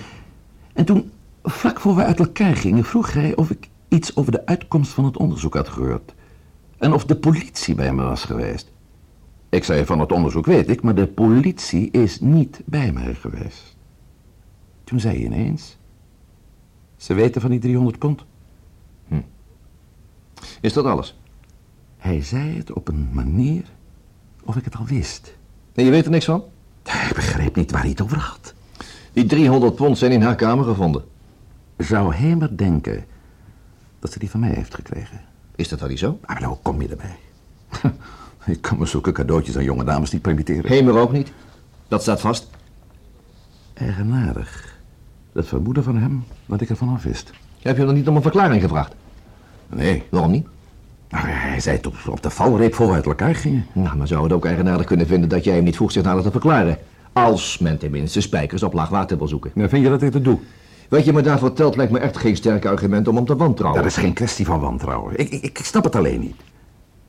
en toen, vlak voor we uit elkaar gingen, vroeg hij of ik iets over de uitkomst van het onderzoek had gehoord. En of de politie bij me was geweest. Ik zei van het onderzoek weet ik, maar de politie is niet bij mij geweest. Toen zei hij ineens... Ze weten van die 300 pond. Is dat alles? Hij zei het op een manier of ik het al wist. En je weet er niks van? Ik begreep niet waar hij het over had. Die 300 pond zijn in haar kamer gevonden. Zou Hemer denken dat ze die van mij heeft gekregen? Is dat wel niet zo? Maar nou, kom je erbij? [LAUGHS] ik kan me zulke cadeautjes aan jonge dames niet permitteren. Hemer ook niet? Dat staat vast. Eigenaardig. Dat vermoeden van hem, wat ik ervan af wist. Heb je hem dan niet om een verklaring gevraagd? Nee. Waarom niet? Nou, hij zei het op, op de valreep voor we uit elkaar gingen. Nou, maar zou het ook eigenaardig kunnen vinden dat jij hem niet vroeg zich nader te verklaren? Als men tenminste spijkers op laag water wil zoeken. Nou, vind je dat ik dat doe? Wat je me daar vertelt lijkt me echt geen sterk argument om hem te wantrouwen. Dat is geen kwestie van wantrouwen. Ik, ik, ik snap het alleen niet.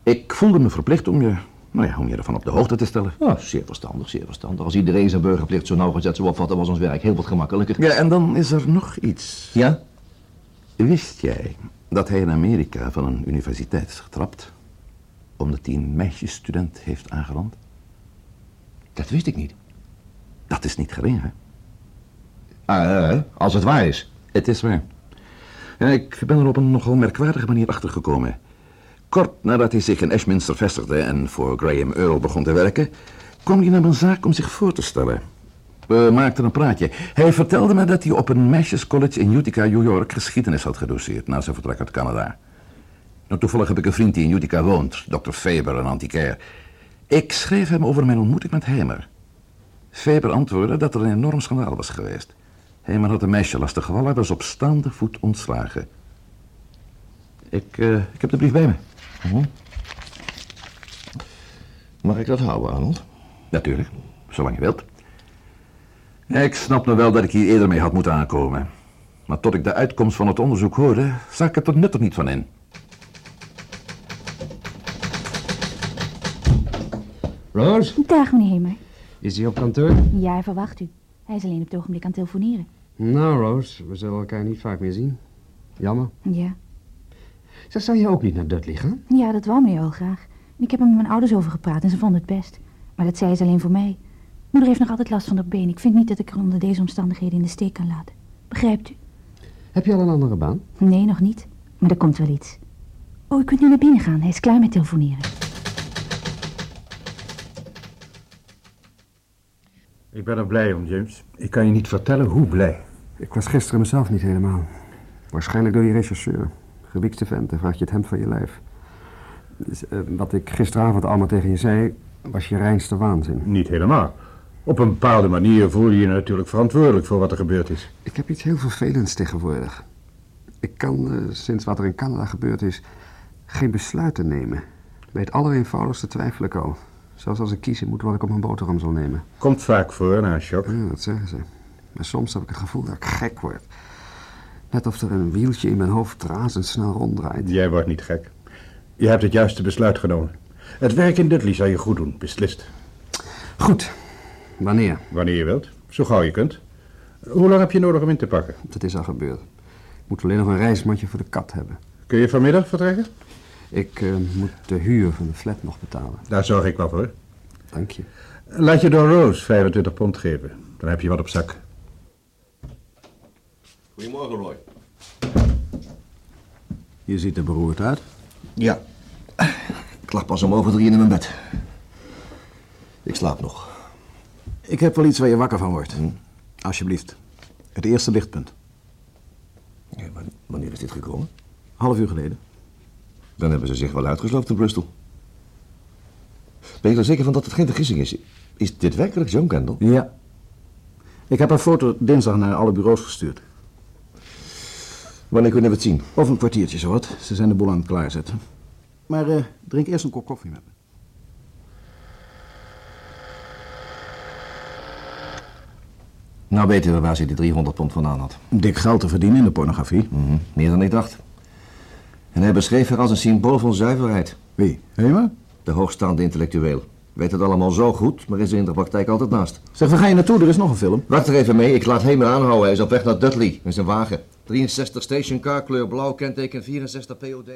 Ik voelde me verplicht om je, nou ja, om je ervan op de hoogte te stellen. Ja, zeer verstandig, zeer verstandig. Als iedereen zijn burgerplicht zo nauwgezet zou opvatten, was ons werk heel wat gemakkelijker. Ja, en dan is er nog iets. Ja? Wist jij dat hij in Amerika van een universiteit is getrapt? Omdat hij een meisjesstudent heeft aangerand? Dat wist ik niet. Dat is niet gering, hè? Ah, eh, als het waar is. Het is waar. Ja, ik ben er op een nogal merkwaardige manier achtergekomen. Kort nadat hij zich in Ashminster vestigde en voor Graham Earl begon te werken, kwam hij naar mijn zaak om zich voor te stellen. We maakten een praatje. Hij vertelde me dat hij op een meisjescollege in Utica, New York, geschiedenis had gedoseerd na zijn vertrek uit Canada. Nou, toevallig heb ik een vriend die in Utica woont, Dr. Faber, een antiquair. Ik schreef hem over mijn ontmoeting met Heimer. Faber antwoordde dat er een enorm schandaal was geweest. Heimer had een meisje lastiggevallen en was op staande voet ontslagen. Ik, eh, ik heb de brief bij me. Mag ik dat houden, Arnold? Natuurlijk, zolang je wilt. Ik snap nog wel dat ik hier eerder mee had moeten aankomen. Maar tot ik de uitkomst van het onderzoek hoorde, zag ik er tot nut er niet van in. Roos, Dag, meneer Hemer. is hij op kantoor? Ja, hij verwacht u. Hij is alleen op het ogenblik aan het telefoneren. Nou, Roos, we zullen elkaar niet vaak meer zien. Jammer. Ja. Zeg, zou je ook niet naar Dudley gaan? Ja, dat wou meneer al graag. En ik heb er met mijn ouders over gepraat en ze vonden het best. Maar dat zei ze alleen voor mij. Moeder heeft nog altijd last van haar been. Ik vind niet dat ik haar onder deze omstandigheden in de steek kan laten. Begrijpt u? Heb je al een andere baan? Nee, nog niet. Maar er komt wel iets. Oh, u kunt nu naar binnen gaan. Hij is klaar met telefoneren. Ik ben er blij om, James. Ik kan je niet vertellen hoe blij. Ik was gisteren mezelf niet helemaal. Waarschijnlijk door die rechercheur. Gewiekste vent, dan vraag je het hemd van je lijf. Dus, eh, wat ik gisteravond allemaal tegen je zei, was je reinste waanzin. Niet helemaal. Op een bepaalde manier voel je je natuurlijk verantwoordelijk voor wat er gebeurd is. Ik heb iets heel vervelends tegenwoordig. Ik kan, eh, sinds wat er in Canada gebeurd is, geen besluiten nemen. Bij het allereenvoudigste twijfel ik al. Zelfs als ik kiezen moet wat ik op mijn boterham zal nemen. Komt vaak voor na een shock. Ja, dat zeggen ze. Maar soms heb ik het gevoel dat ik gek word. Net of er een wieltje in mijn hoofd razendsnel ronddraait. Jij wordt niet gek. Je hebt het juiste besluit genomen. Het werk in Dudley zal je goed doen, beslist. Goed. Wanneer? Wanneer je wilt, zo gauw je kunt. Hoe lang heb je nodig om in te pakken? Dat is al gebeurd. Ik moet alleen nog een reismandje voor de kat hebben. Kun je vanmiddag vertrekken? Ik eh, moet de huur van de flat nog betalen. Daar zorg ik wel voor. Dank je. Laat je door Rose 25 pond geven. Dan heb je wat op zak. Goedemorgen, Roy. Je ziet er beroerd uit. Ja. Ik lag pas om over drieën in mijn bed. Ik slaap nog. Ik heb wel iets waar je wakker van wordt. Alsjeblieft. Het eerste lichtpunt. Ja, wanneer is dit gekomen? Half uur geleden. Dan hebben ze zich wel uitgesloofd in Bristol. Ben je er zeker van dat het geen vergissing is? Is dit werkelijk John Kendall? Ja. Ik heb een foto dinsdag naar alle bureaus gestuurd. Wanneer kunnen we het zien? Of een kwartiertje zowat. Ze zijn de boel aan het klaarzetten. Maar eh, drink eerst een kop koffie met me. Nou weten we waar ze die 300 pond vandaan had. Dik geld te verdienen in de pornografie. Mhm, Meer dan ik dacht. En hij beschreef haar als een symbool van zuiverheid. Wie? Hema? De hoogstaande intellectueel. Weet het allemaal zo goed, maar is er in de praktijk altijd naast. Zeg, waar ga je naartoe? Er is nog een film. Wacht er even mee, ik laat hem aanhouden. Hij is op weg naar Dudley in zijn wagen. 63 stationcar, kleur blauw, kenteken 64 POD.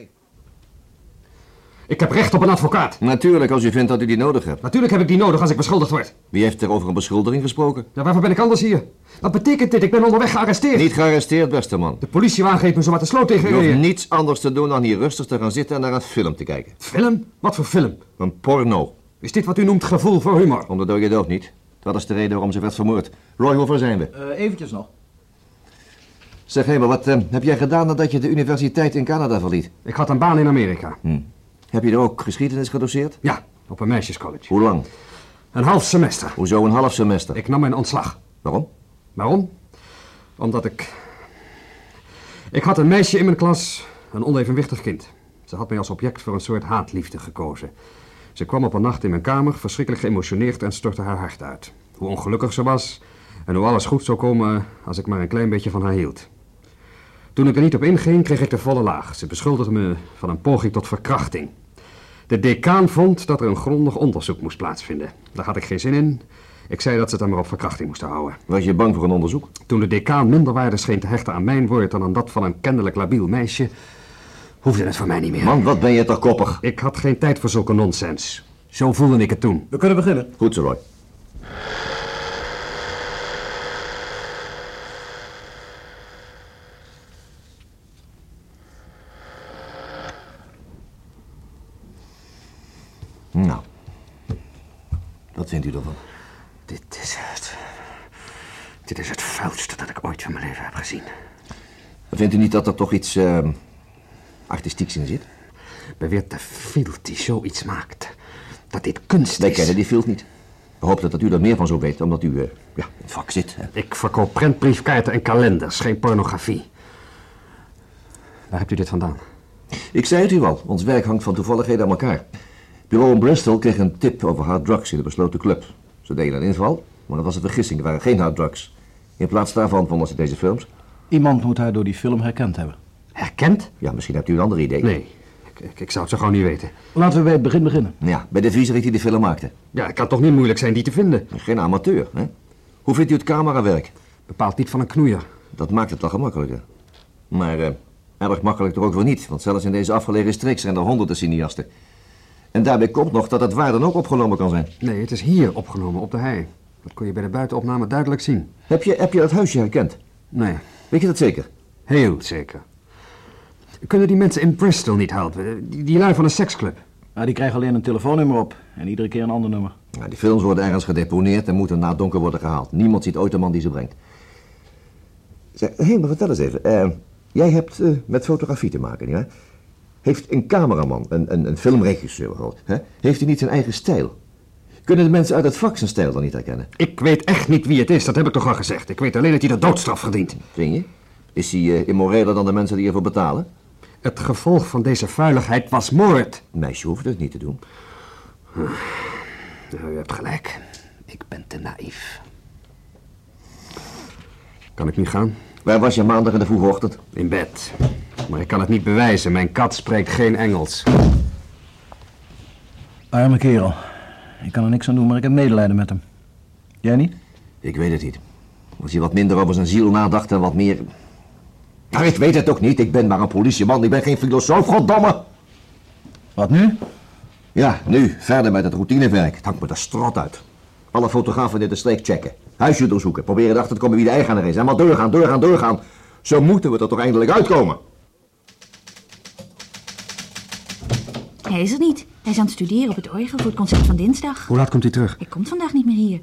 Ik heb recht op een advocaat. Natuurlijk, als u vindt dat u die nodig hebt. Natuurlijk heb ik die nodig als ik beschuldigd word. Wie heeft er over een beschuldiging gesproken? Ja, waarvoor ben ik anders hier? Wat betekent dit? Ik ben onderweg gearresteerd. Niet gearresteerd, beste man. De politiewagen heeft me zo wat de sloot Je hoeft niets anders te doen dan hier rustig te gaan zitten en naar een film te kijken. Film? Wat voor film? Een porno. Is dit wat u noemt gevoel voor humor? Om de dode dood niet. Dat is de reden waarom ze werd vermoord. Roy, hoe ver zijn we? Uh, eventjes nog. Zeg, Hemel, wat eh, heb jij gedaan nadat je de universiteit in Canada verliet? Ik had een baan in Amerika. Heb je er ook geschiedenis gedoseerd? Ja, op een meisjescollege. Hoe lang? Een half semester. Hoezo een half semester? Ik nam mijn ontslag. Waarom? Waarom? Omdat ik... Ik had een meisje in mijn klas, een onevenwichtig kind. Ze had mij als object voor een soort haatliefde gekozen. Ze kwam op een nacht in mijn kamer, verschrikkelijk geëmotioneerd en stortte haar hart uit. Hoe ongelukkig ze was en hoe alles goed zou komen als ik maar een klein beetje van haar hield. Toen ik er niet op inging, kreeg ik de volle laag. Ze beschuldigde me van een poging tot verkrachting. De decaan vond dat er een grondig onderzoek moest plaatsvinden. Daar had ik geen zin in. Ik zei dat ze het er maar op verkrachting moesten houden. Was je bang voor een onderzoek? Toen de decaan minder waarde scheen te hechten aan mijn woord dan aan dat van een kennelijk labiel meisje, hoefde het voor mij niet meer. Man, wat ben je toch koppig. Ik had geen tijd voor zulke nonsens. Zo voelde ik het toen. We kunnen beginnen. Goed zo, Roy. Nou, wat vindt u ervan? Dit is het. Dit is het vuilste dat ik ooit van mijn leven heb gezien. Vindt u niet dat er toch iets eh, artistieks in zit? Beweert de fielt die zoiets maakt. Dat dit kunst Wij is. kennen die field niet. We hoopten dat u er meer van zou weten, omdat u eh, ja, in het vak zit. Hè? Ik verkoop prentbriefkaarten en kalenders, geen pornografie. Waar hebt u dit vandaan? Ik zei het u al, ons werk hangt van toevalligheden aan elkaar. Bureau in Bristol kreeg een tip over hard drugs in de besloten club. Ze deden een inval, maar dat was een vergissing. Er waren geen hard drugs. In plaats daarvan vonden ze deze films. Iemand moet haar door die film herkend hebben. Herkend? Ja, misschien hebt u een ander idee. Nee, ik, ik, zou het zo gewoon niet weten. Laten we bij het begin beginnen. Ja, bij de viezerik die de film maakte. Ja, het kan toch niet moeilijk zijn die te vinden? Geen amateur, hè? Hoe vindt u het camerawerk? Bepaalt niet van een knoeier. Dat maakt het wel gemakkelijker. Maar eh, erg makkelijk toch ook weer niet, want zelfs in deze afgelegen streek zijn er honderden cineasten. En daarbij komt nog dat het waar dan ook opgenomen kan zijn. Nee, het is hier opgenomen, op de hei. Dat kon je bij de buitenopname duidelijk zien. Heb je, heb je dat huisje herkend? Nee, Weet je dat zeker? heel zeker. Kunnen die mensen in Bristol niet helpen? Die, die lui van een seksclub. Maar die krijgen alleen een telefoonnummer op. En iedere keer een ander nummer. Nou, die films worden ergens gedeponeerd en moeten na donker worden gehaald. Niemand ziet ooit de man die ze brengt. Zeg, hé, maar vertel eens even. eh, jij hebt eh, met fotografie te maken, nietwaar? Heeft een cameraman, een, een, een filmregisseur bijvoorbeeld, hè? heeft hij niet zijn eigen stijl? Kunnen de mensen uit het vak zijn stijl dan niet herkennen? Ik weet echt niet wie het is, dat heb ik toch al gezegd. Ik weet alleen dat hij de doodstraf verdient. Vind je? Is hij eh, immoreler dan de mensen die ervoor betalen? Het gevolg van deze vuiligheid was moord. Meisje hoeft het niet te doen. Nou, u hebt gelijk. Ik ben te naïef. Kan ik nu gaan? Waar was je maandag in de vroege ochtend? In bed. Maar ik kan het niet bewijzen. Mijn kat spreekt geen Engels. Arme kerel. Ik kan er niks aan doen, maar ik heb medelijden met hem. Jij niet? Ik weet het niet. Als hij wat minder over zijn ziel nadacht en wat meer... Nou, ik weet het ook niet. Ik ben maar een politieman. Ik ben geen filosoof, goddomme. Wat nu? Ja, nu, verder met het routinewerk. Het hangt me de strot uit. Alle fotografen in de streek checken. Huisje doorzoeken. Proberen erachter te komen wie de eigenaar is. En maar doorgaan, doorgaan, doorgaan. Zo moeten we er toch eindelijk uitkomen. Hij is er niet. Hij is aan het studeren op het orgel voor het concert van dinsdag. Hoe laat komt hij terug? Hij komt vandaag niet meer hier.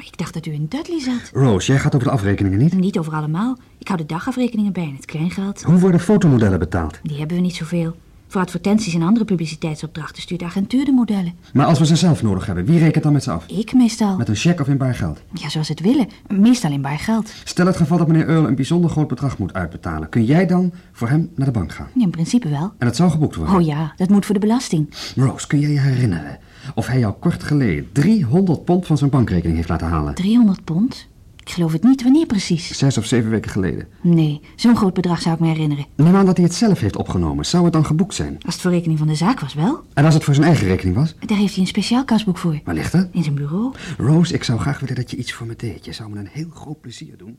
Maar ik dacht dat u in Dudley zat. Rose, jij gaat over de afrekeningen niet? Niet over allemaal. Ik hou de dagafrekeningen bij en het kleingeld. Hoe worden fotomodellen betaald? Die hebben we niet zoveel. Voor advertenties en andere publiciteitsopdrachten stuurt de agentuur de modellen. Maar als we ze zelf nodig hebben, wie rekent dan met ze af? Ik meestal. Met een cheque of in baar geld? Ja, zoals ze het willen. Meestal in baar geld. Stel het geval dat meneer Earl een bijzonder groot bedrag moet uitbetalen. Kun jij dan voor hem naar de bank gaan? Ja, in principe wel. En het zal geboekt worden? Oh ja, dat moet voor de belasting. Rose, kun jij je herinneren of hij jou kort geleden 300 pond van zijn bankrekening heeft laten halen? 300 pond? Ik geloof het niet. Wanneer precies? Zes of zeven weken geleden. Nee, zo'n groot bedrag zou ik me herinneren. Neem aan dat hij het zelf heeft opgenomen. Zou het dan geboekt zijn? Als het voor rekening van de zaak was, wel. En als het voor zijn eigen rekening was? Daar heeft hij een speciaal kasboek voor. Waar ligt het? In zijn bureau. Rose, ik zou graag willen dat je iets voor me deed. Je zou me een heel groot plezier doen.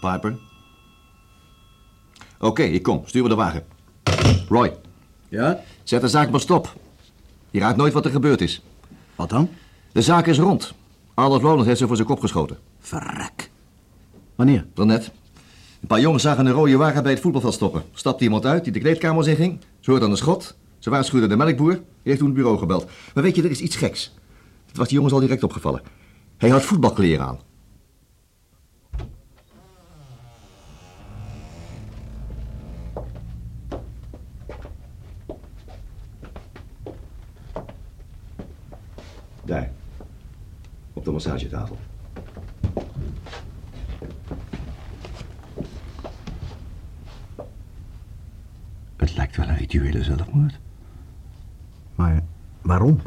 Piper? Oké, ik kom. Stuur me de wagen. Roy, Ja? Zet de zaak maar stop. Je raadt nooit wat er gebeurd is. Wat dan? De zaak is rond. Arnold Lawrence heeft ze voor zijn kop geschoten. Verrek. Wanneer? Daarnet. Een paar jongens zagen een rode wagen bij het voetbalveld stoppen. Stapte iemand uit die de kleedkamers inging. Ze hoorde aan een schot. Ze waarschuwde de melkboer. Die heeft toen het bureau gebeld. Maar weet je, er is iets geks. Het was die jongens al direct opgevallen. Hij had voetbalkleren aan. Op de massagetafel. Het lijkt wel een rituele zelfmoord. Maar waarom?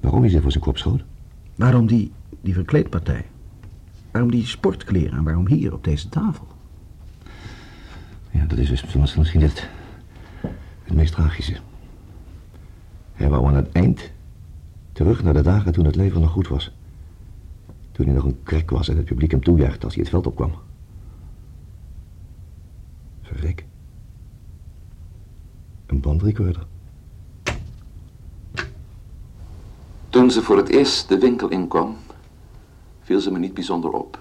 Waarom is hij voor zijn kop schoot? Waarom die, die verkleedpartij? Waarom die sportkleren en waarom hier op deze tafel? Ja, dat is dus misschien het, Het meest tragische. Hij wou aan het eind terug naar de dagen toen het leven nog goed was. Toen hij nog een krek was en het publiek hem toejuichte als hij het veld opkwam. Verrek. Een bandrecorder. Toen ze voor het eerst de winkel inkwam, viel ze me niet bijzonder op.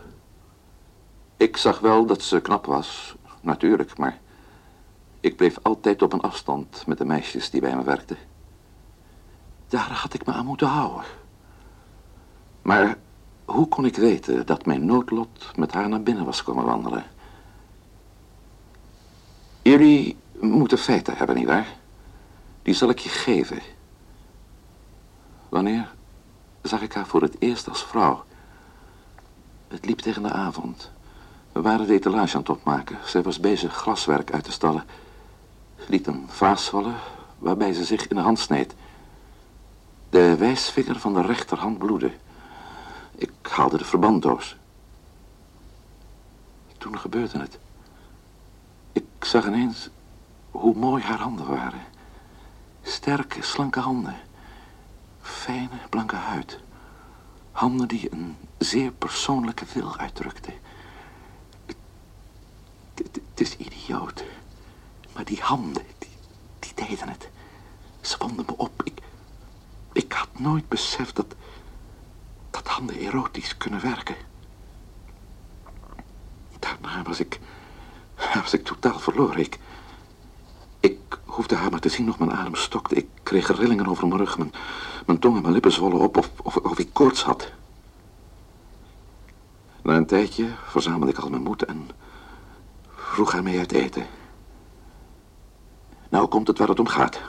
Ik zag wel dat ze knap was, natuurlijk, maar ik bleef altijd op een afstand met de meisjes die bij me werkten. Daar had ik me aan moeten houden. Maar hoe kon ik weten dat mijn noodlot met haar naar binnen was komen wandelen? Jullie moeten feiten hebben, nietwaar? Die zal ik je geven. Wanneer zag ik haar voor het eerst als vrouw? Het liep tegen de avond. We waren de etalage aan het opmaken. Zij was bezig glaswerk uit te stallen. Ze liet een vaas vallen, waarbij ze zich in de hand sneed. De wijsvinger van de rechterhand bloedde. Ik haalde de verbanddoos. Toen gebeurde het. Ik zag ineens hoe mooi haar handen waren. Sterke, slanke handen. Fijne, blanke huid. Handen die een zeer persoonlijke wil uitdrukten. Het, is idioot. Maar die handen, die, die deden het. Ze wonden me op. ik had nooit beseft dat, dat handen erotisch kunnen werken. Daarna was ik, was ik totaal verloren. Ik, ik hoefde haar maar te zien of mijn adem stokte. Ik kreeg rillingen over mijn rug. Mijn, mijn tong en mijn lippen zwollen op of, of, of ik koorts had. Na een tijdje verzamelde ik al mijn moed en vroeg haar mee uit eten. Nou komt het waar het om gaat.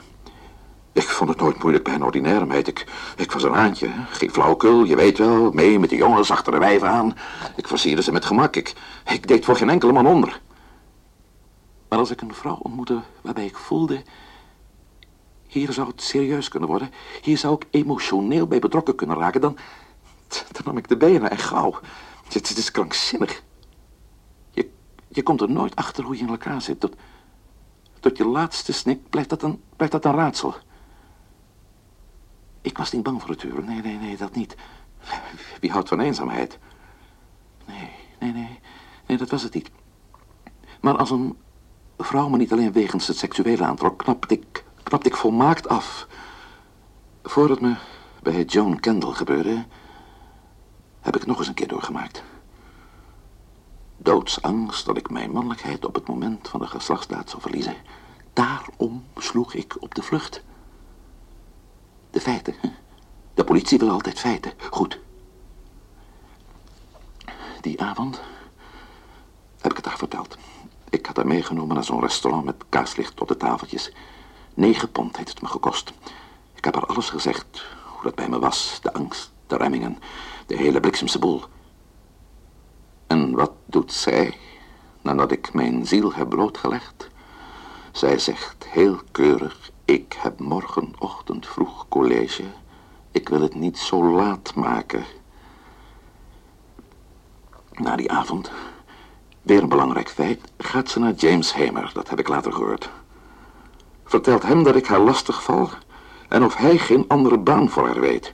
Ik vond het nooit moeilijk bij een ordinaire meid. Ik, ik was een haantje, geen flauwkul, je weet wel. Mee met de jongens achter de wijven aan. Ik versierde ze met gemak. Ik, deed voor geen enkele man onder. Maar als ik een vrouw ontmoette waarbij ik voelde... Hier zou het serieus kunnen worden. Hier zou ik emotioneel bij betrokken kunnen raken. Dan, dan nam ik de benen en gauw. Het, is krankzinnig. Je, je komt er nooit achter hoe je in elkaar zit. Tot, tot je laatste snik blijft dat, een, blijft dat een raadsel. Ik was niet bang voor het huwelijk. Nee, nee, nee, dat niet. Wie houdt van eenzaamheid? Nee, nee, nee. Nee, dat was het niet. Maar als een vrouw me niet alleen wegens het seksuele aantrok, knapte ik, knapte ik volmaakt af. Voordat me bij Joan Kendall gebeurde, heb ik nog eens een keer doorgemaakt. Doodsangst dat ik mijn mannelijkheid op het moment van de geslachtsdaad zou verliezen. Daarom sloeg ik op de vlucht. De feiten. De politie wil altijd feiten. Goed. Die avond heb ik het haar verteld. Ik had haar meegenomen naar zo'n restaurant met kaarslicht op de tafeltjes. Negen pond heeft het me gekost. Ik heb haar alles gezegd, hoe dat bij me was. De angst, de remmingen, de hele bliksemse boel. En wat doet zij, nadat ik mijn ziel heb blootgelegd? Zij zegt heel keurig, ik heb morgenochtend vroeg college. Ik wil het niet zo laat maken. Na die avond, weer een belangrijk feit, gaat ze naar James Hamer. Dat heb ik later gehoord. Vertelt hem dat ik haar lastig val en of hij geen andere baan voor haar weet.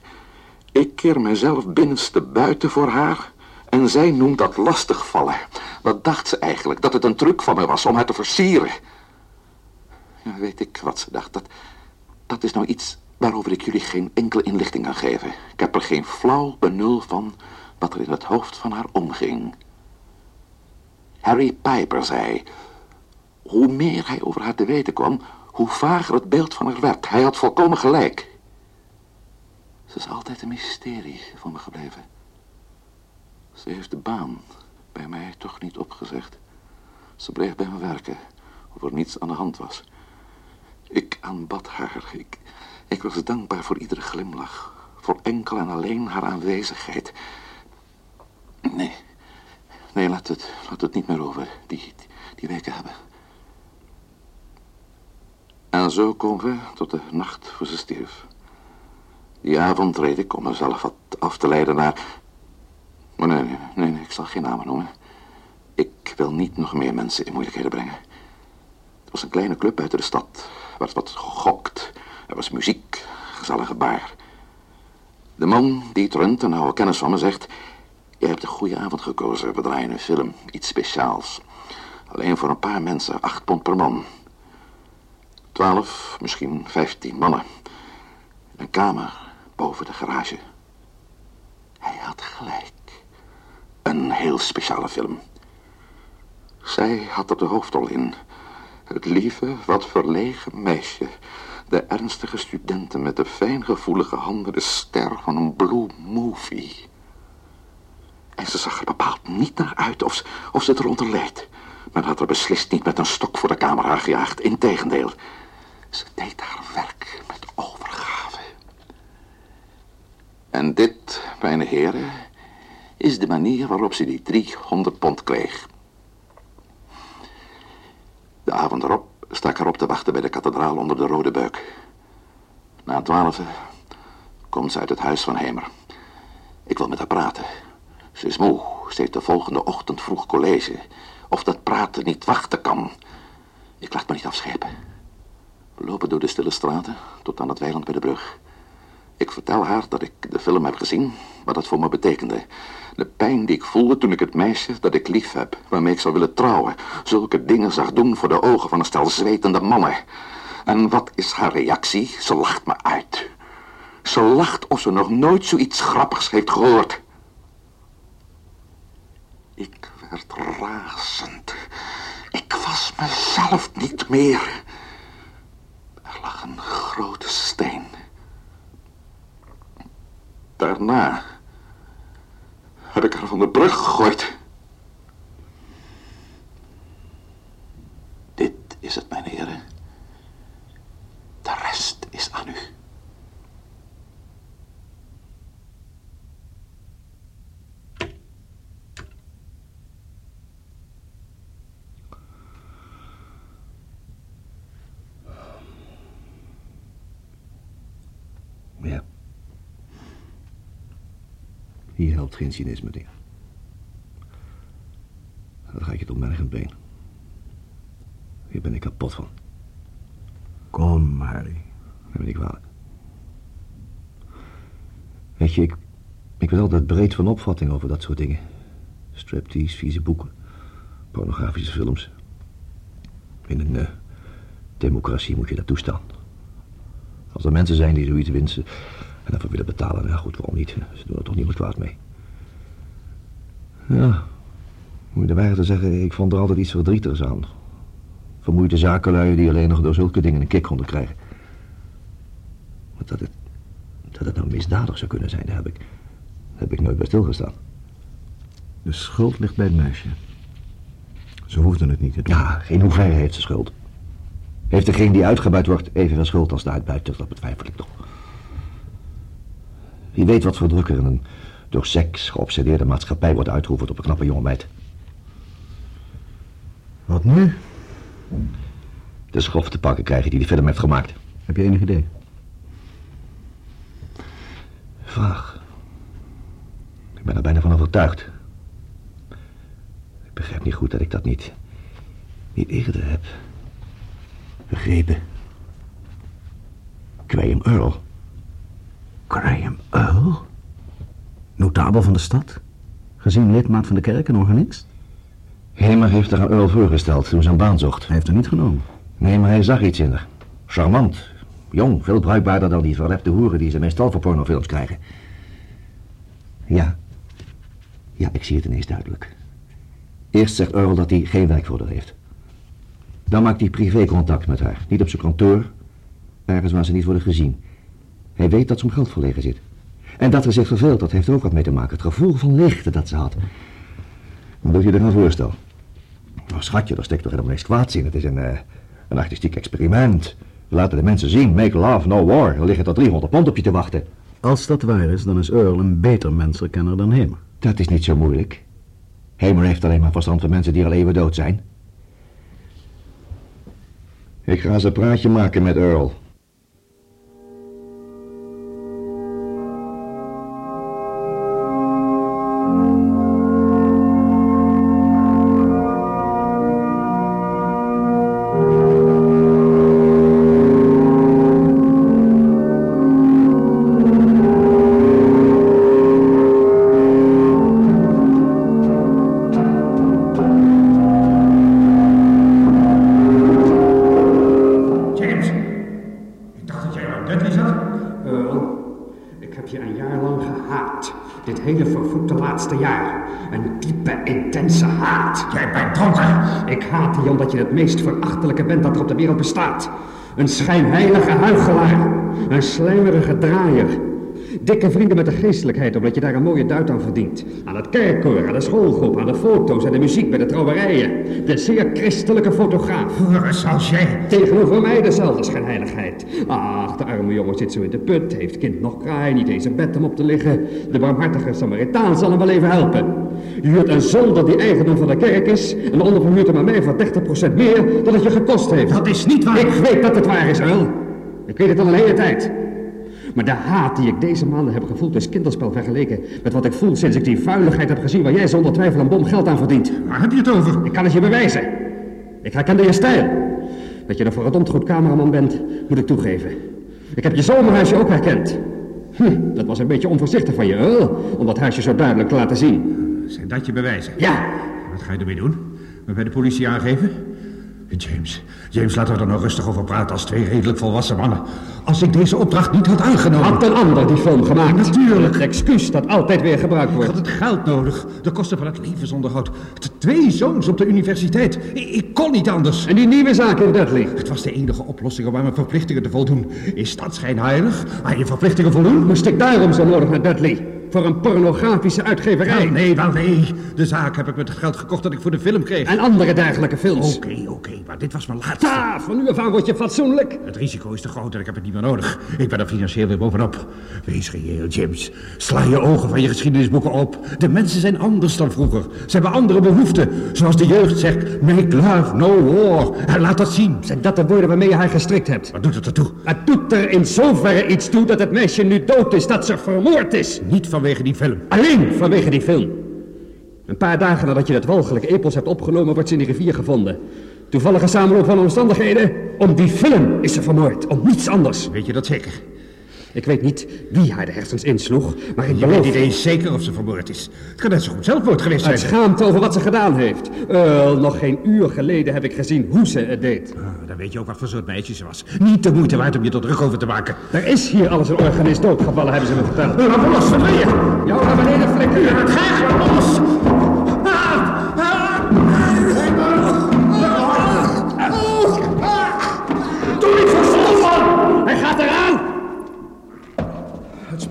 Ik keer mezelf binnenste buiten voor haar en zij noemt dat lastigvallen. Wat dacht ze eigenlijk? Dat het een truc van me was om haar te versieren. Ja, weet ik wat ze dacht. Dat, dat is nou iets waarover ik jullie geen enkele inlichting kan geven. Ik heb er geen flauw benul van wat er in het hoofd van haar omging. Harry Piper zei... Hoe meer hij over haar te weten kwam, hoe vager het beeld van haar werd. Hij had volkomen gelijk. Ze is altijd een mysterie voor me gebleven. Ze heeft de baan bij mij toch niet opgezegd. Ze bleef bij me werken, of er niets aan de hand was. Ik aanbad haar. Ik, ik was dankbaar voor iedere glimlach. Voor enkel en alleen haar aanwezigheid. Nee, nee, laat het, laat het niet meer over die, die, weken hebben. En zo komen we tot de nacht voor ze stierf. Die avond reed ik om mezelf wat af te leiden naar... Maar nee, nee, nee, nee, ik zal geen namen noemen. Ik wil niet nog meer mensen in moeilijkheden brengen. Het was een kleine club buiten de stad. Werd wat gegokt. Er was muziek, gezellige bar. De man die het runt, een oude kennis van me, zegt... Je hebt een goede avond gekozen. We draaien een film. Iets speciaals. Alleen voor een paar mensen. Acht pond per man. Twaalf, misschien vijftien mannen. Een kamer boven de garage. Hij had gelijk. Een heel speciale film. Zij had er de hoofdrol in. Het lieve, wat verlegen meisje. De ernstige studenten met de fijngevoelige handen. De ster van een blue movie. En ze zag er bepaald niet naar uit of ze, of ze eronder leed. Men had er beslist niet met een stok voor de camera gejaagd. Integendeel. Ze deed haar werk met overgave. En dit, mijn heren, is de manier waarop ze die 300 pond kreeg. De avond erop sta ik erop te wachten bij de kathedraal onder de Rode Beuk. Na twaalf komt ze uit het huis van Hemer. Ik wil met haar praten. Ze is moe. Ze heeft de volgende ochtend vroeg college. Of dat praten niet wachten kan. Ik laat me niet afschepen. We lopen door de stille straten tot aan het weiland bij de brug. Ik vertel haar dat ik de film heb gezien, wat dat voor me betekende. De pijn die ik voelde toen ik het meisje dat ik lief heb, waarmee ik zou willen trouwen, zulke dingen zag doen voor de ogen van een stel zwetende mannen. En wat is haar reactie? Ze lacht me uit. Ze lacht of ze nog nooit zoiets grappigs heeft gehoord. Ik werd razend. Ik was mezelf niet meer. Er lag een grote steen. Daarna heb ik haar van de brug gegooid. Dit is het, mijn heren. De rest is aan u. Ja. Helpt geen cynisme. Dan ga ik je tot merg en been. Hier ben ik kapot van. Kom, Harry. Dat ben ik kwalijk. Weet je, ik, ik ben altijd breed van opvatting over dat soort dingen. Striptease, vieze boeken, pornografische films. In een eh, democratie moet je dat toestaan. Als er mensen zijn die zoiets wensen en ervoor willen betalen, nou goed, waarom niet? Ze doen er toch niemand kwaad mee. Ja, moet je de waarheid te zeggen, ik vond er altijd iets verdrietigs aan. Vermoeide zakenlui die alleen nog door zulke dingen een kick konden krijgen. Maar dat het, dat het nou misdadig zou kunnen zijn, daar heb ik, heb ik nooit bij stilgestaan. De schuld ligt bij het meisje. Ze hoefden het niet te doen. Ja, in hoeverre heeft ze schuld? Heeft degene die uitgebuit wordt evenveel schuld als de uitbuiter? Dat betwijfel ik toch. Wie weet wat voor druk er in een door seks geobsedeerde maatschappij wordt uitgeoefend op een knappe jonge meid. Wat nu? De schof te pakken krijgen die die film heeft gemaakt. Heb je enig idee? Vaag. Ik ben er bijna van overtuigd. Ik begrijp niet goed dat ik dat niet... niet eerder heb... begrepen. Graham Earl. Graham Earl? Notabel van de stad? Gezien lidmaat van de kerk en organist? Hemer heeft er aan Earl voorgesteld toen ze een baan zocht. Hij heeft er niet genomen. Nee, maar hij zag iets in haar. Charmant. Jong, veel bruikbaarder dan die verlepte hoeren die ze meestal voor pornofilms krijgen. Ja. Ja, ik zie het ineens duidelijk. Eerst zegt Earl dat hij geen werk voor haar heeft. Dan maakt hij privécontact met haar. Niet op zijn kantoor, ergens waar ze niet worden gezien. Hij weet dat ze om geld verlegen zit. En dat er zich verveelt, dat heeft ook wat mee te maken. Het gevoel van leegte dat ze had. Wat wil je er nou voorstellen? Nou, schatje, daar steekt toch helemaal niks kwaads in. Het is een, eh, een artistiek experiment. We laten de mensen zien, make love, no war. Er liggen tot 300 pond op je te wachten. Als dat waar is, dan is Earl een beter mensenkenner dan Hamer. Dat is niet zo moeilijk. Hamer heeft alleen maar verstand van mensen die al eeuwen dood zijn. Ik ga eens een praatje maken met Earl. Jaar. Een diepe, intense haat. Jij bent dronken. Ik haat je omdat je het meest verachtelijke bent dat er op de wereld bestaat. Een schijnheilige huichelaar. Een slijmerige draaier. Dikke vrienden met de geestelijkheid, omdat je daar een mooie duit aan verdient. Aan het kerkkoor, aan de schoolgroep, aan de foto's en de muziek bij de trouwerijen. De zeer christelijke fotograaf. Hoor als jij... Tegenover mij dezelfde schijnheiligheid. Ach, de arme jongen zit zo in de put, heeft kind nog kraai, niet eens een bed om op te liggen. De barmhartige Samaritaan zal hem wel even helpen. Je huurt een zolder die eigendom van de kerk is, en de onderverhuurt hem aan mij voor 30% meer dan het je gekost heeft. Dat is niet waar. Ik weet dat het waar is, Earl. Ik weet het al een hele tijd. Maar de haat die ik deze maanden heb gevoeld is kinderspel vergeleken met wat ik voel sinds ik die vuiligheid heb gezien waar jij zonder twijfel een bom geld aan verdient. Waar heb je het over? Ik kan het je bewijzen. Ik herkende je stijl. Dat je een verdomd goed cameraman bent, moet ik toegeven. Ik heb je zomerhuisje ook herkend. Hm, dat was een beetje onvoorzichtig van je, Earl, om dat huisje zo duidelijk te laten zien. Zijn dat je bewijzen? Ja, Wat ga je ermee doen? Me bij de politie aangeven? James, James, laten we er nou rustig over praten als twee redelijk volwassen mannen. Als ik deze opdracht niet had aangenomen... had een ander die film gemaakt. Natuurlijk. Het excuus dat altijd weer gebruikt Ik had wordt. het geld nodig. De kosten van het levensonderhoud. Twee zoons op de universiteit. Ik, ik kon niet anders. En die nieuwe zaak in Dudley. Het was de enige oplossing om aan mijn verplichtingen te voldoen. Is dat schijnheilig? Aan je verplichtingen voldoen? Moest ik daarom zo nodig naar Dudley? Voor een pornografische uitgeverij. Wel nee, wel nee. De zaak heb ik met het geld gekocht dat ik voor de film kreeg. En andere dergelijke films. Oké, oké, maar dit was mijn laatste. Ta, van nu af aan word je fatsoenlijk. Het risico is te groot en ik heb het niet meer nodig. Ik ben er financieel weer bovenop. Wees reëel, James. Sla je ogen van je geschiedenisboeken op. De mensen zijn anders dan vroeger. Ze hebben andere behoeften. Zoals de jeugd zegt, make love, no war. En laat dat zien. Zijn dat de woorden waarmee je haar gestrikt hebt? Wat doet het ertoe? Het doet er in zoverre iets toe dat het meisje nu dood is, dat ze vermoord is. Niet vanwege die film. Alleen vanwege die film. Een paar dagen nadat je dat walgelijke epos hebt opgenomen, wordt ze in de rivier gevonden. Toevallige samenloop van omstandigheden. Om die film is ze vermoord, om niets anders. Weet je dat zeker? Ik weet niet wie haar de hersens insloeg, maar ik Je weet beloof... niet eens zeker of ze vermoord is. Het kan net zo goed zelfmoord geweest zijn. schaamte over wat ze gedaan heeft. Nog geen uur geleden heb ik gezien hoe ze het deed. Ah, Dan weet je ook wat voor soort meisje ze was. Niet de moeite waard om je tot druk over te maken. Er is hier alles een organist doodgevallen, hebben ze me verteld. Laat los, verdwijn je! Jou naar beneden flikken. Het graag los!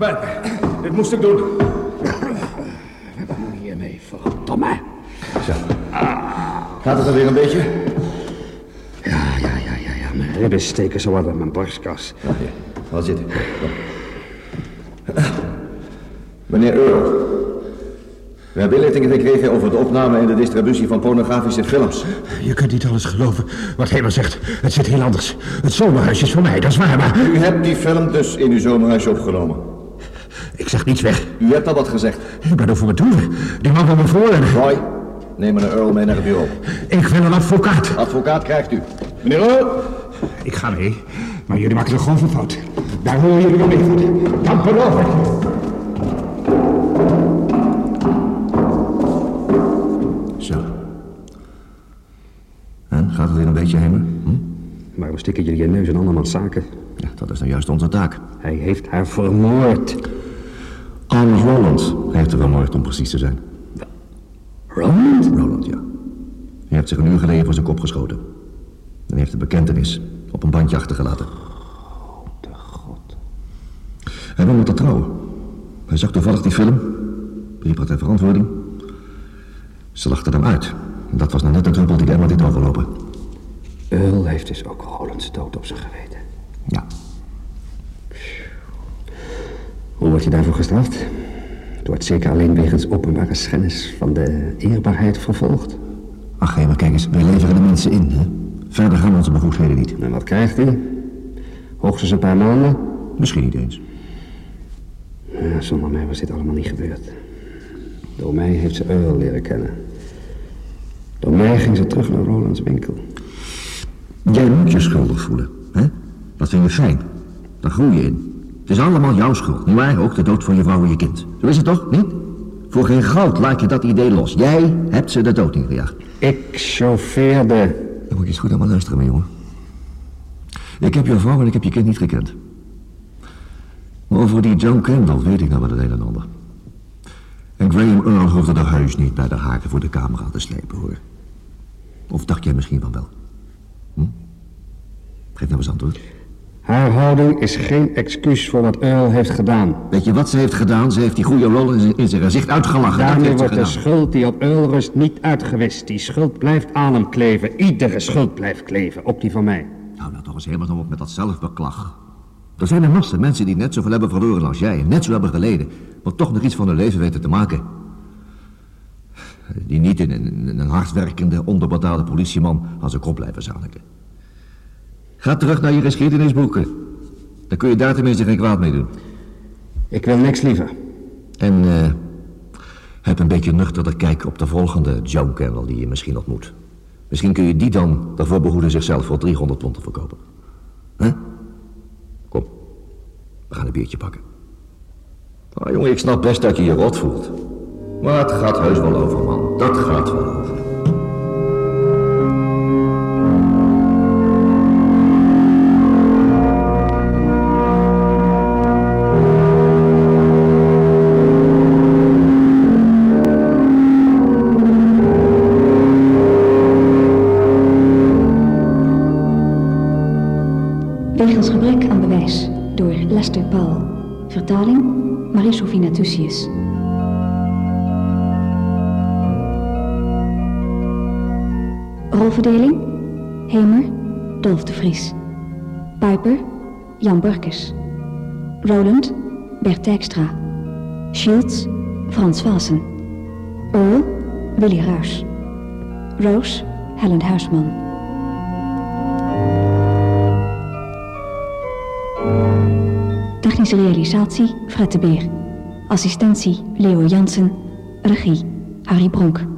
Spijt me. Dit moest ik doen. Hiermee, verdomme. Zo. Gaat het er weer een beetje? Ja, ja, ja, ja, ja. Mijn ribben steken zo hard uit mijn borstkas. Ach, ja. Wat zit er? Meneer Earl. We hebben inlichtingen gekregen over de opname en de distributie van pornografische films. Je kunt niet alles geloven wat Hema zegt. Het zit heel anders. Het zomerhuis is voor mij, dat is waar, maar... U hebt die film dus in uw zomerhuisje opgenomen. Ik zeg niets weg. U hebt al wat gezegd. Ik ben er voor mijn toeren. Die man van me voor en... Roy, neem meneer Earl mee naar het bureau. Ik wil een advocaat. Advocaat krijgt u. Meneer Earl, Ik ga mee, maar jullie maken een grove fout. Daar horen jullie wel mee voor. Dan beloof ik. Zo. En, gaat het weer een beetje heen? Hm? Waarom stikken jullie je neus in andermans zaken? Ja, dat is nou juist onze taak. Hij heeft haar vermoord. Arnold Roland heeft er vermoord om precies te zijn. Roland? Roland, ja. Hij heeft zich een uur geleden voor zijn kop geschoten. En heeft de bekentenis op een bandje achtergelaten. De god. Hij wil met haar trouwen. Hij zag toevallig die film. Riep haar ter verantwoording. Ze lachten hem uit. En dat was nou net de druppel die de emmer dit overlopen. Earl heeft dus ook Rolands dood op zijn geweten. Ja. Hoe word je daarvoor gestraft? Het wordt zeker alleen wegens openbare schennis van de eerbaarheid vervolgd. Ach, hé, maar kijk eens. Wij leveren de mensen in, hè. Verder gaan onze bevoegdheden niet. En wat krijgt hij? Hoogstens een paar maanden? Misschien niet eens. Ja, zonder mij was dit allemaal niet gebeurd. Door mij heeft ze Earl leren kennen. Door mij ging ze terug naar Rolands winkel. Jij moet je schuldig voelen, hè? Dat vind je fijn. Daar groei je in. Het is allemaal jouw schuld, nietwaar? Ook de dood van je vrouw en je kind. Zo is het toch, niet? Voor geen goud laat je dat idee los. Jij hebt ze de dood ingejaagd. Ik chauffeerde. Dan moet je eens goed aan me luisteren, mijn jongen. Ik heb je vrouw en ik heb je kind niet gekend. Maar over die John Kendall weet ik nou wel het een en ander. En Graham Earl hoefde er huis niet bij de haken voor de camera te slepen, hoor. Of dacht jij misschien van wel? Hm? Geef nou eens antwoord. Haar houding is geen excuus voor wat Earl heeft gedaan. Weet je wat ze heeft gedaan? Ze heeft die goede rol in zijn- gezicht uitgelachen. Daarmee wordt de schuld die op Earl rust niet uitgewist. Die schuld blijft aan hem kleven. Iedere schuld blijft kleven. Ook die van mij. Nou, nou toch eens helemaal op met dat zelfbeklag. Er zijn een massa mensen die net zoveel hebben verloren als jij... net zo hebben geleden, maar toch nog iets van hun leven weten te maken. Die niet in een, in een hardwerkende, onderbetaalde politieman als een kop blijven zaniken. Ga terug naar je geschiedenisboeken. Dan kun je daar tenminste geen kwaad mee doen. Ik wil niks liever. En eh, heb een beetje nuchterder kijken op de volgende Joan Kendall die je misschien ontmoet. Misschien kun je die dan ervoor behoeden zichzelf voor 300 pond te verkopen. Hè? Kom, we gaan een biertje pakken. Ah, jongen, ik snap best dat je je rot voelt. Maar het gaat heus wel over, man. Dat gaat wel over. Burkes. Roland Bert Dijkstra. Shields Frans Waassen. Earl Willy Ruys. Roos Helen Huisman. Technische realisatie Fred Beer. Assistentie Leo Jansen. Regie Harry Bronk.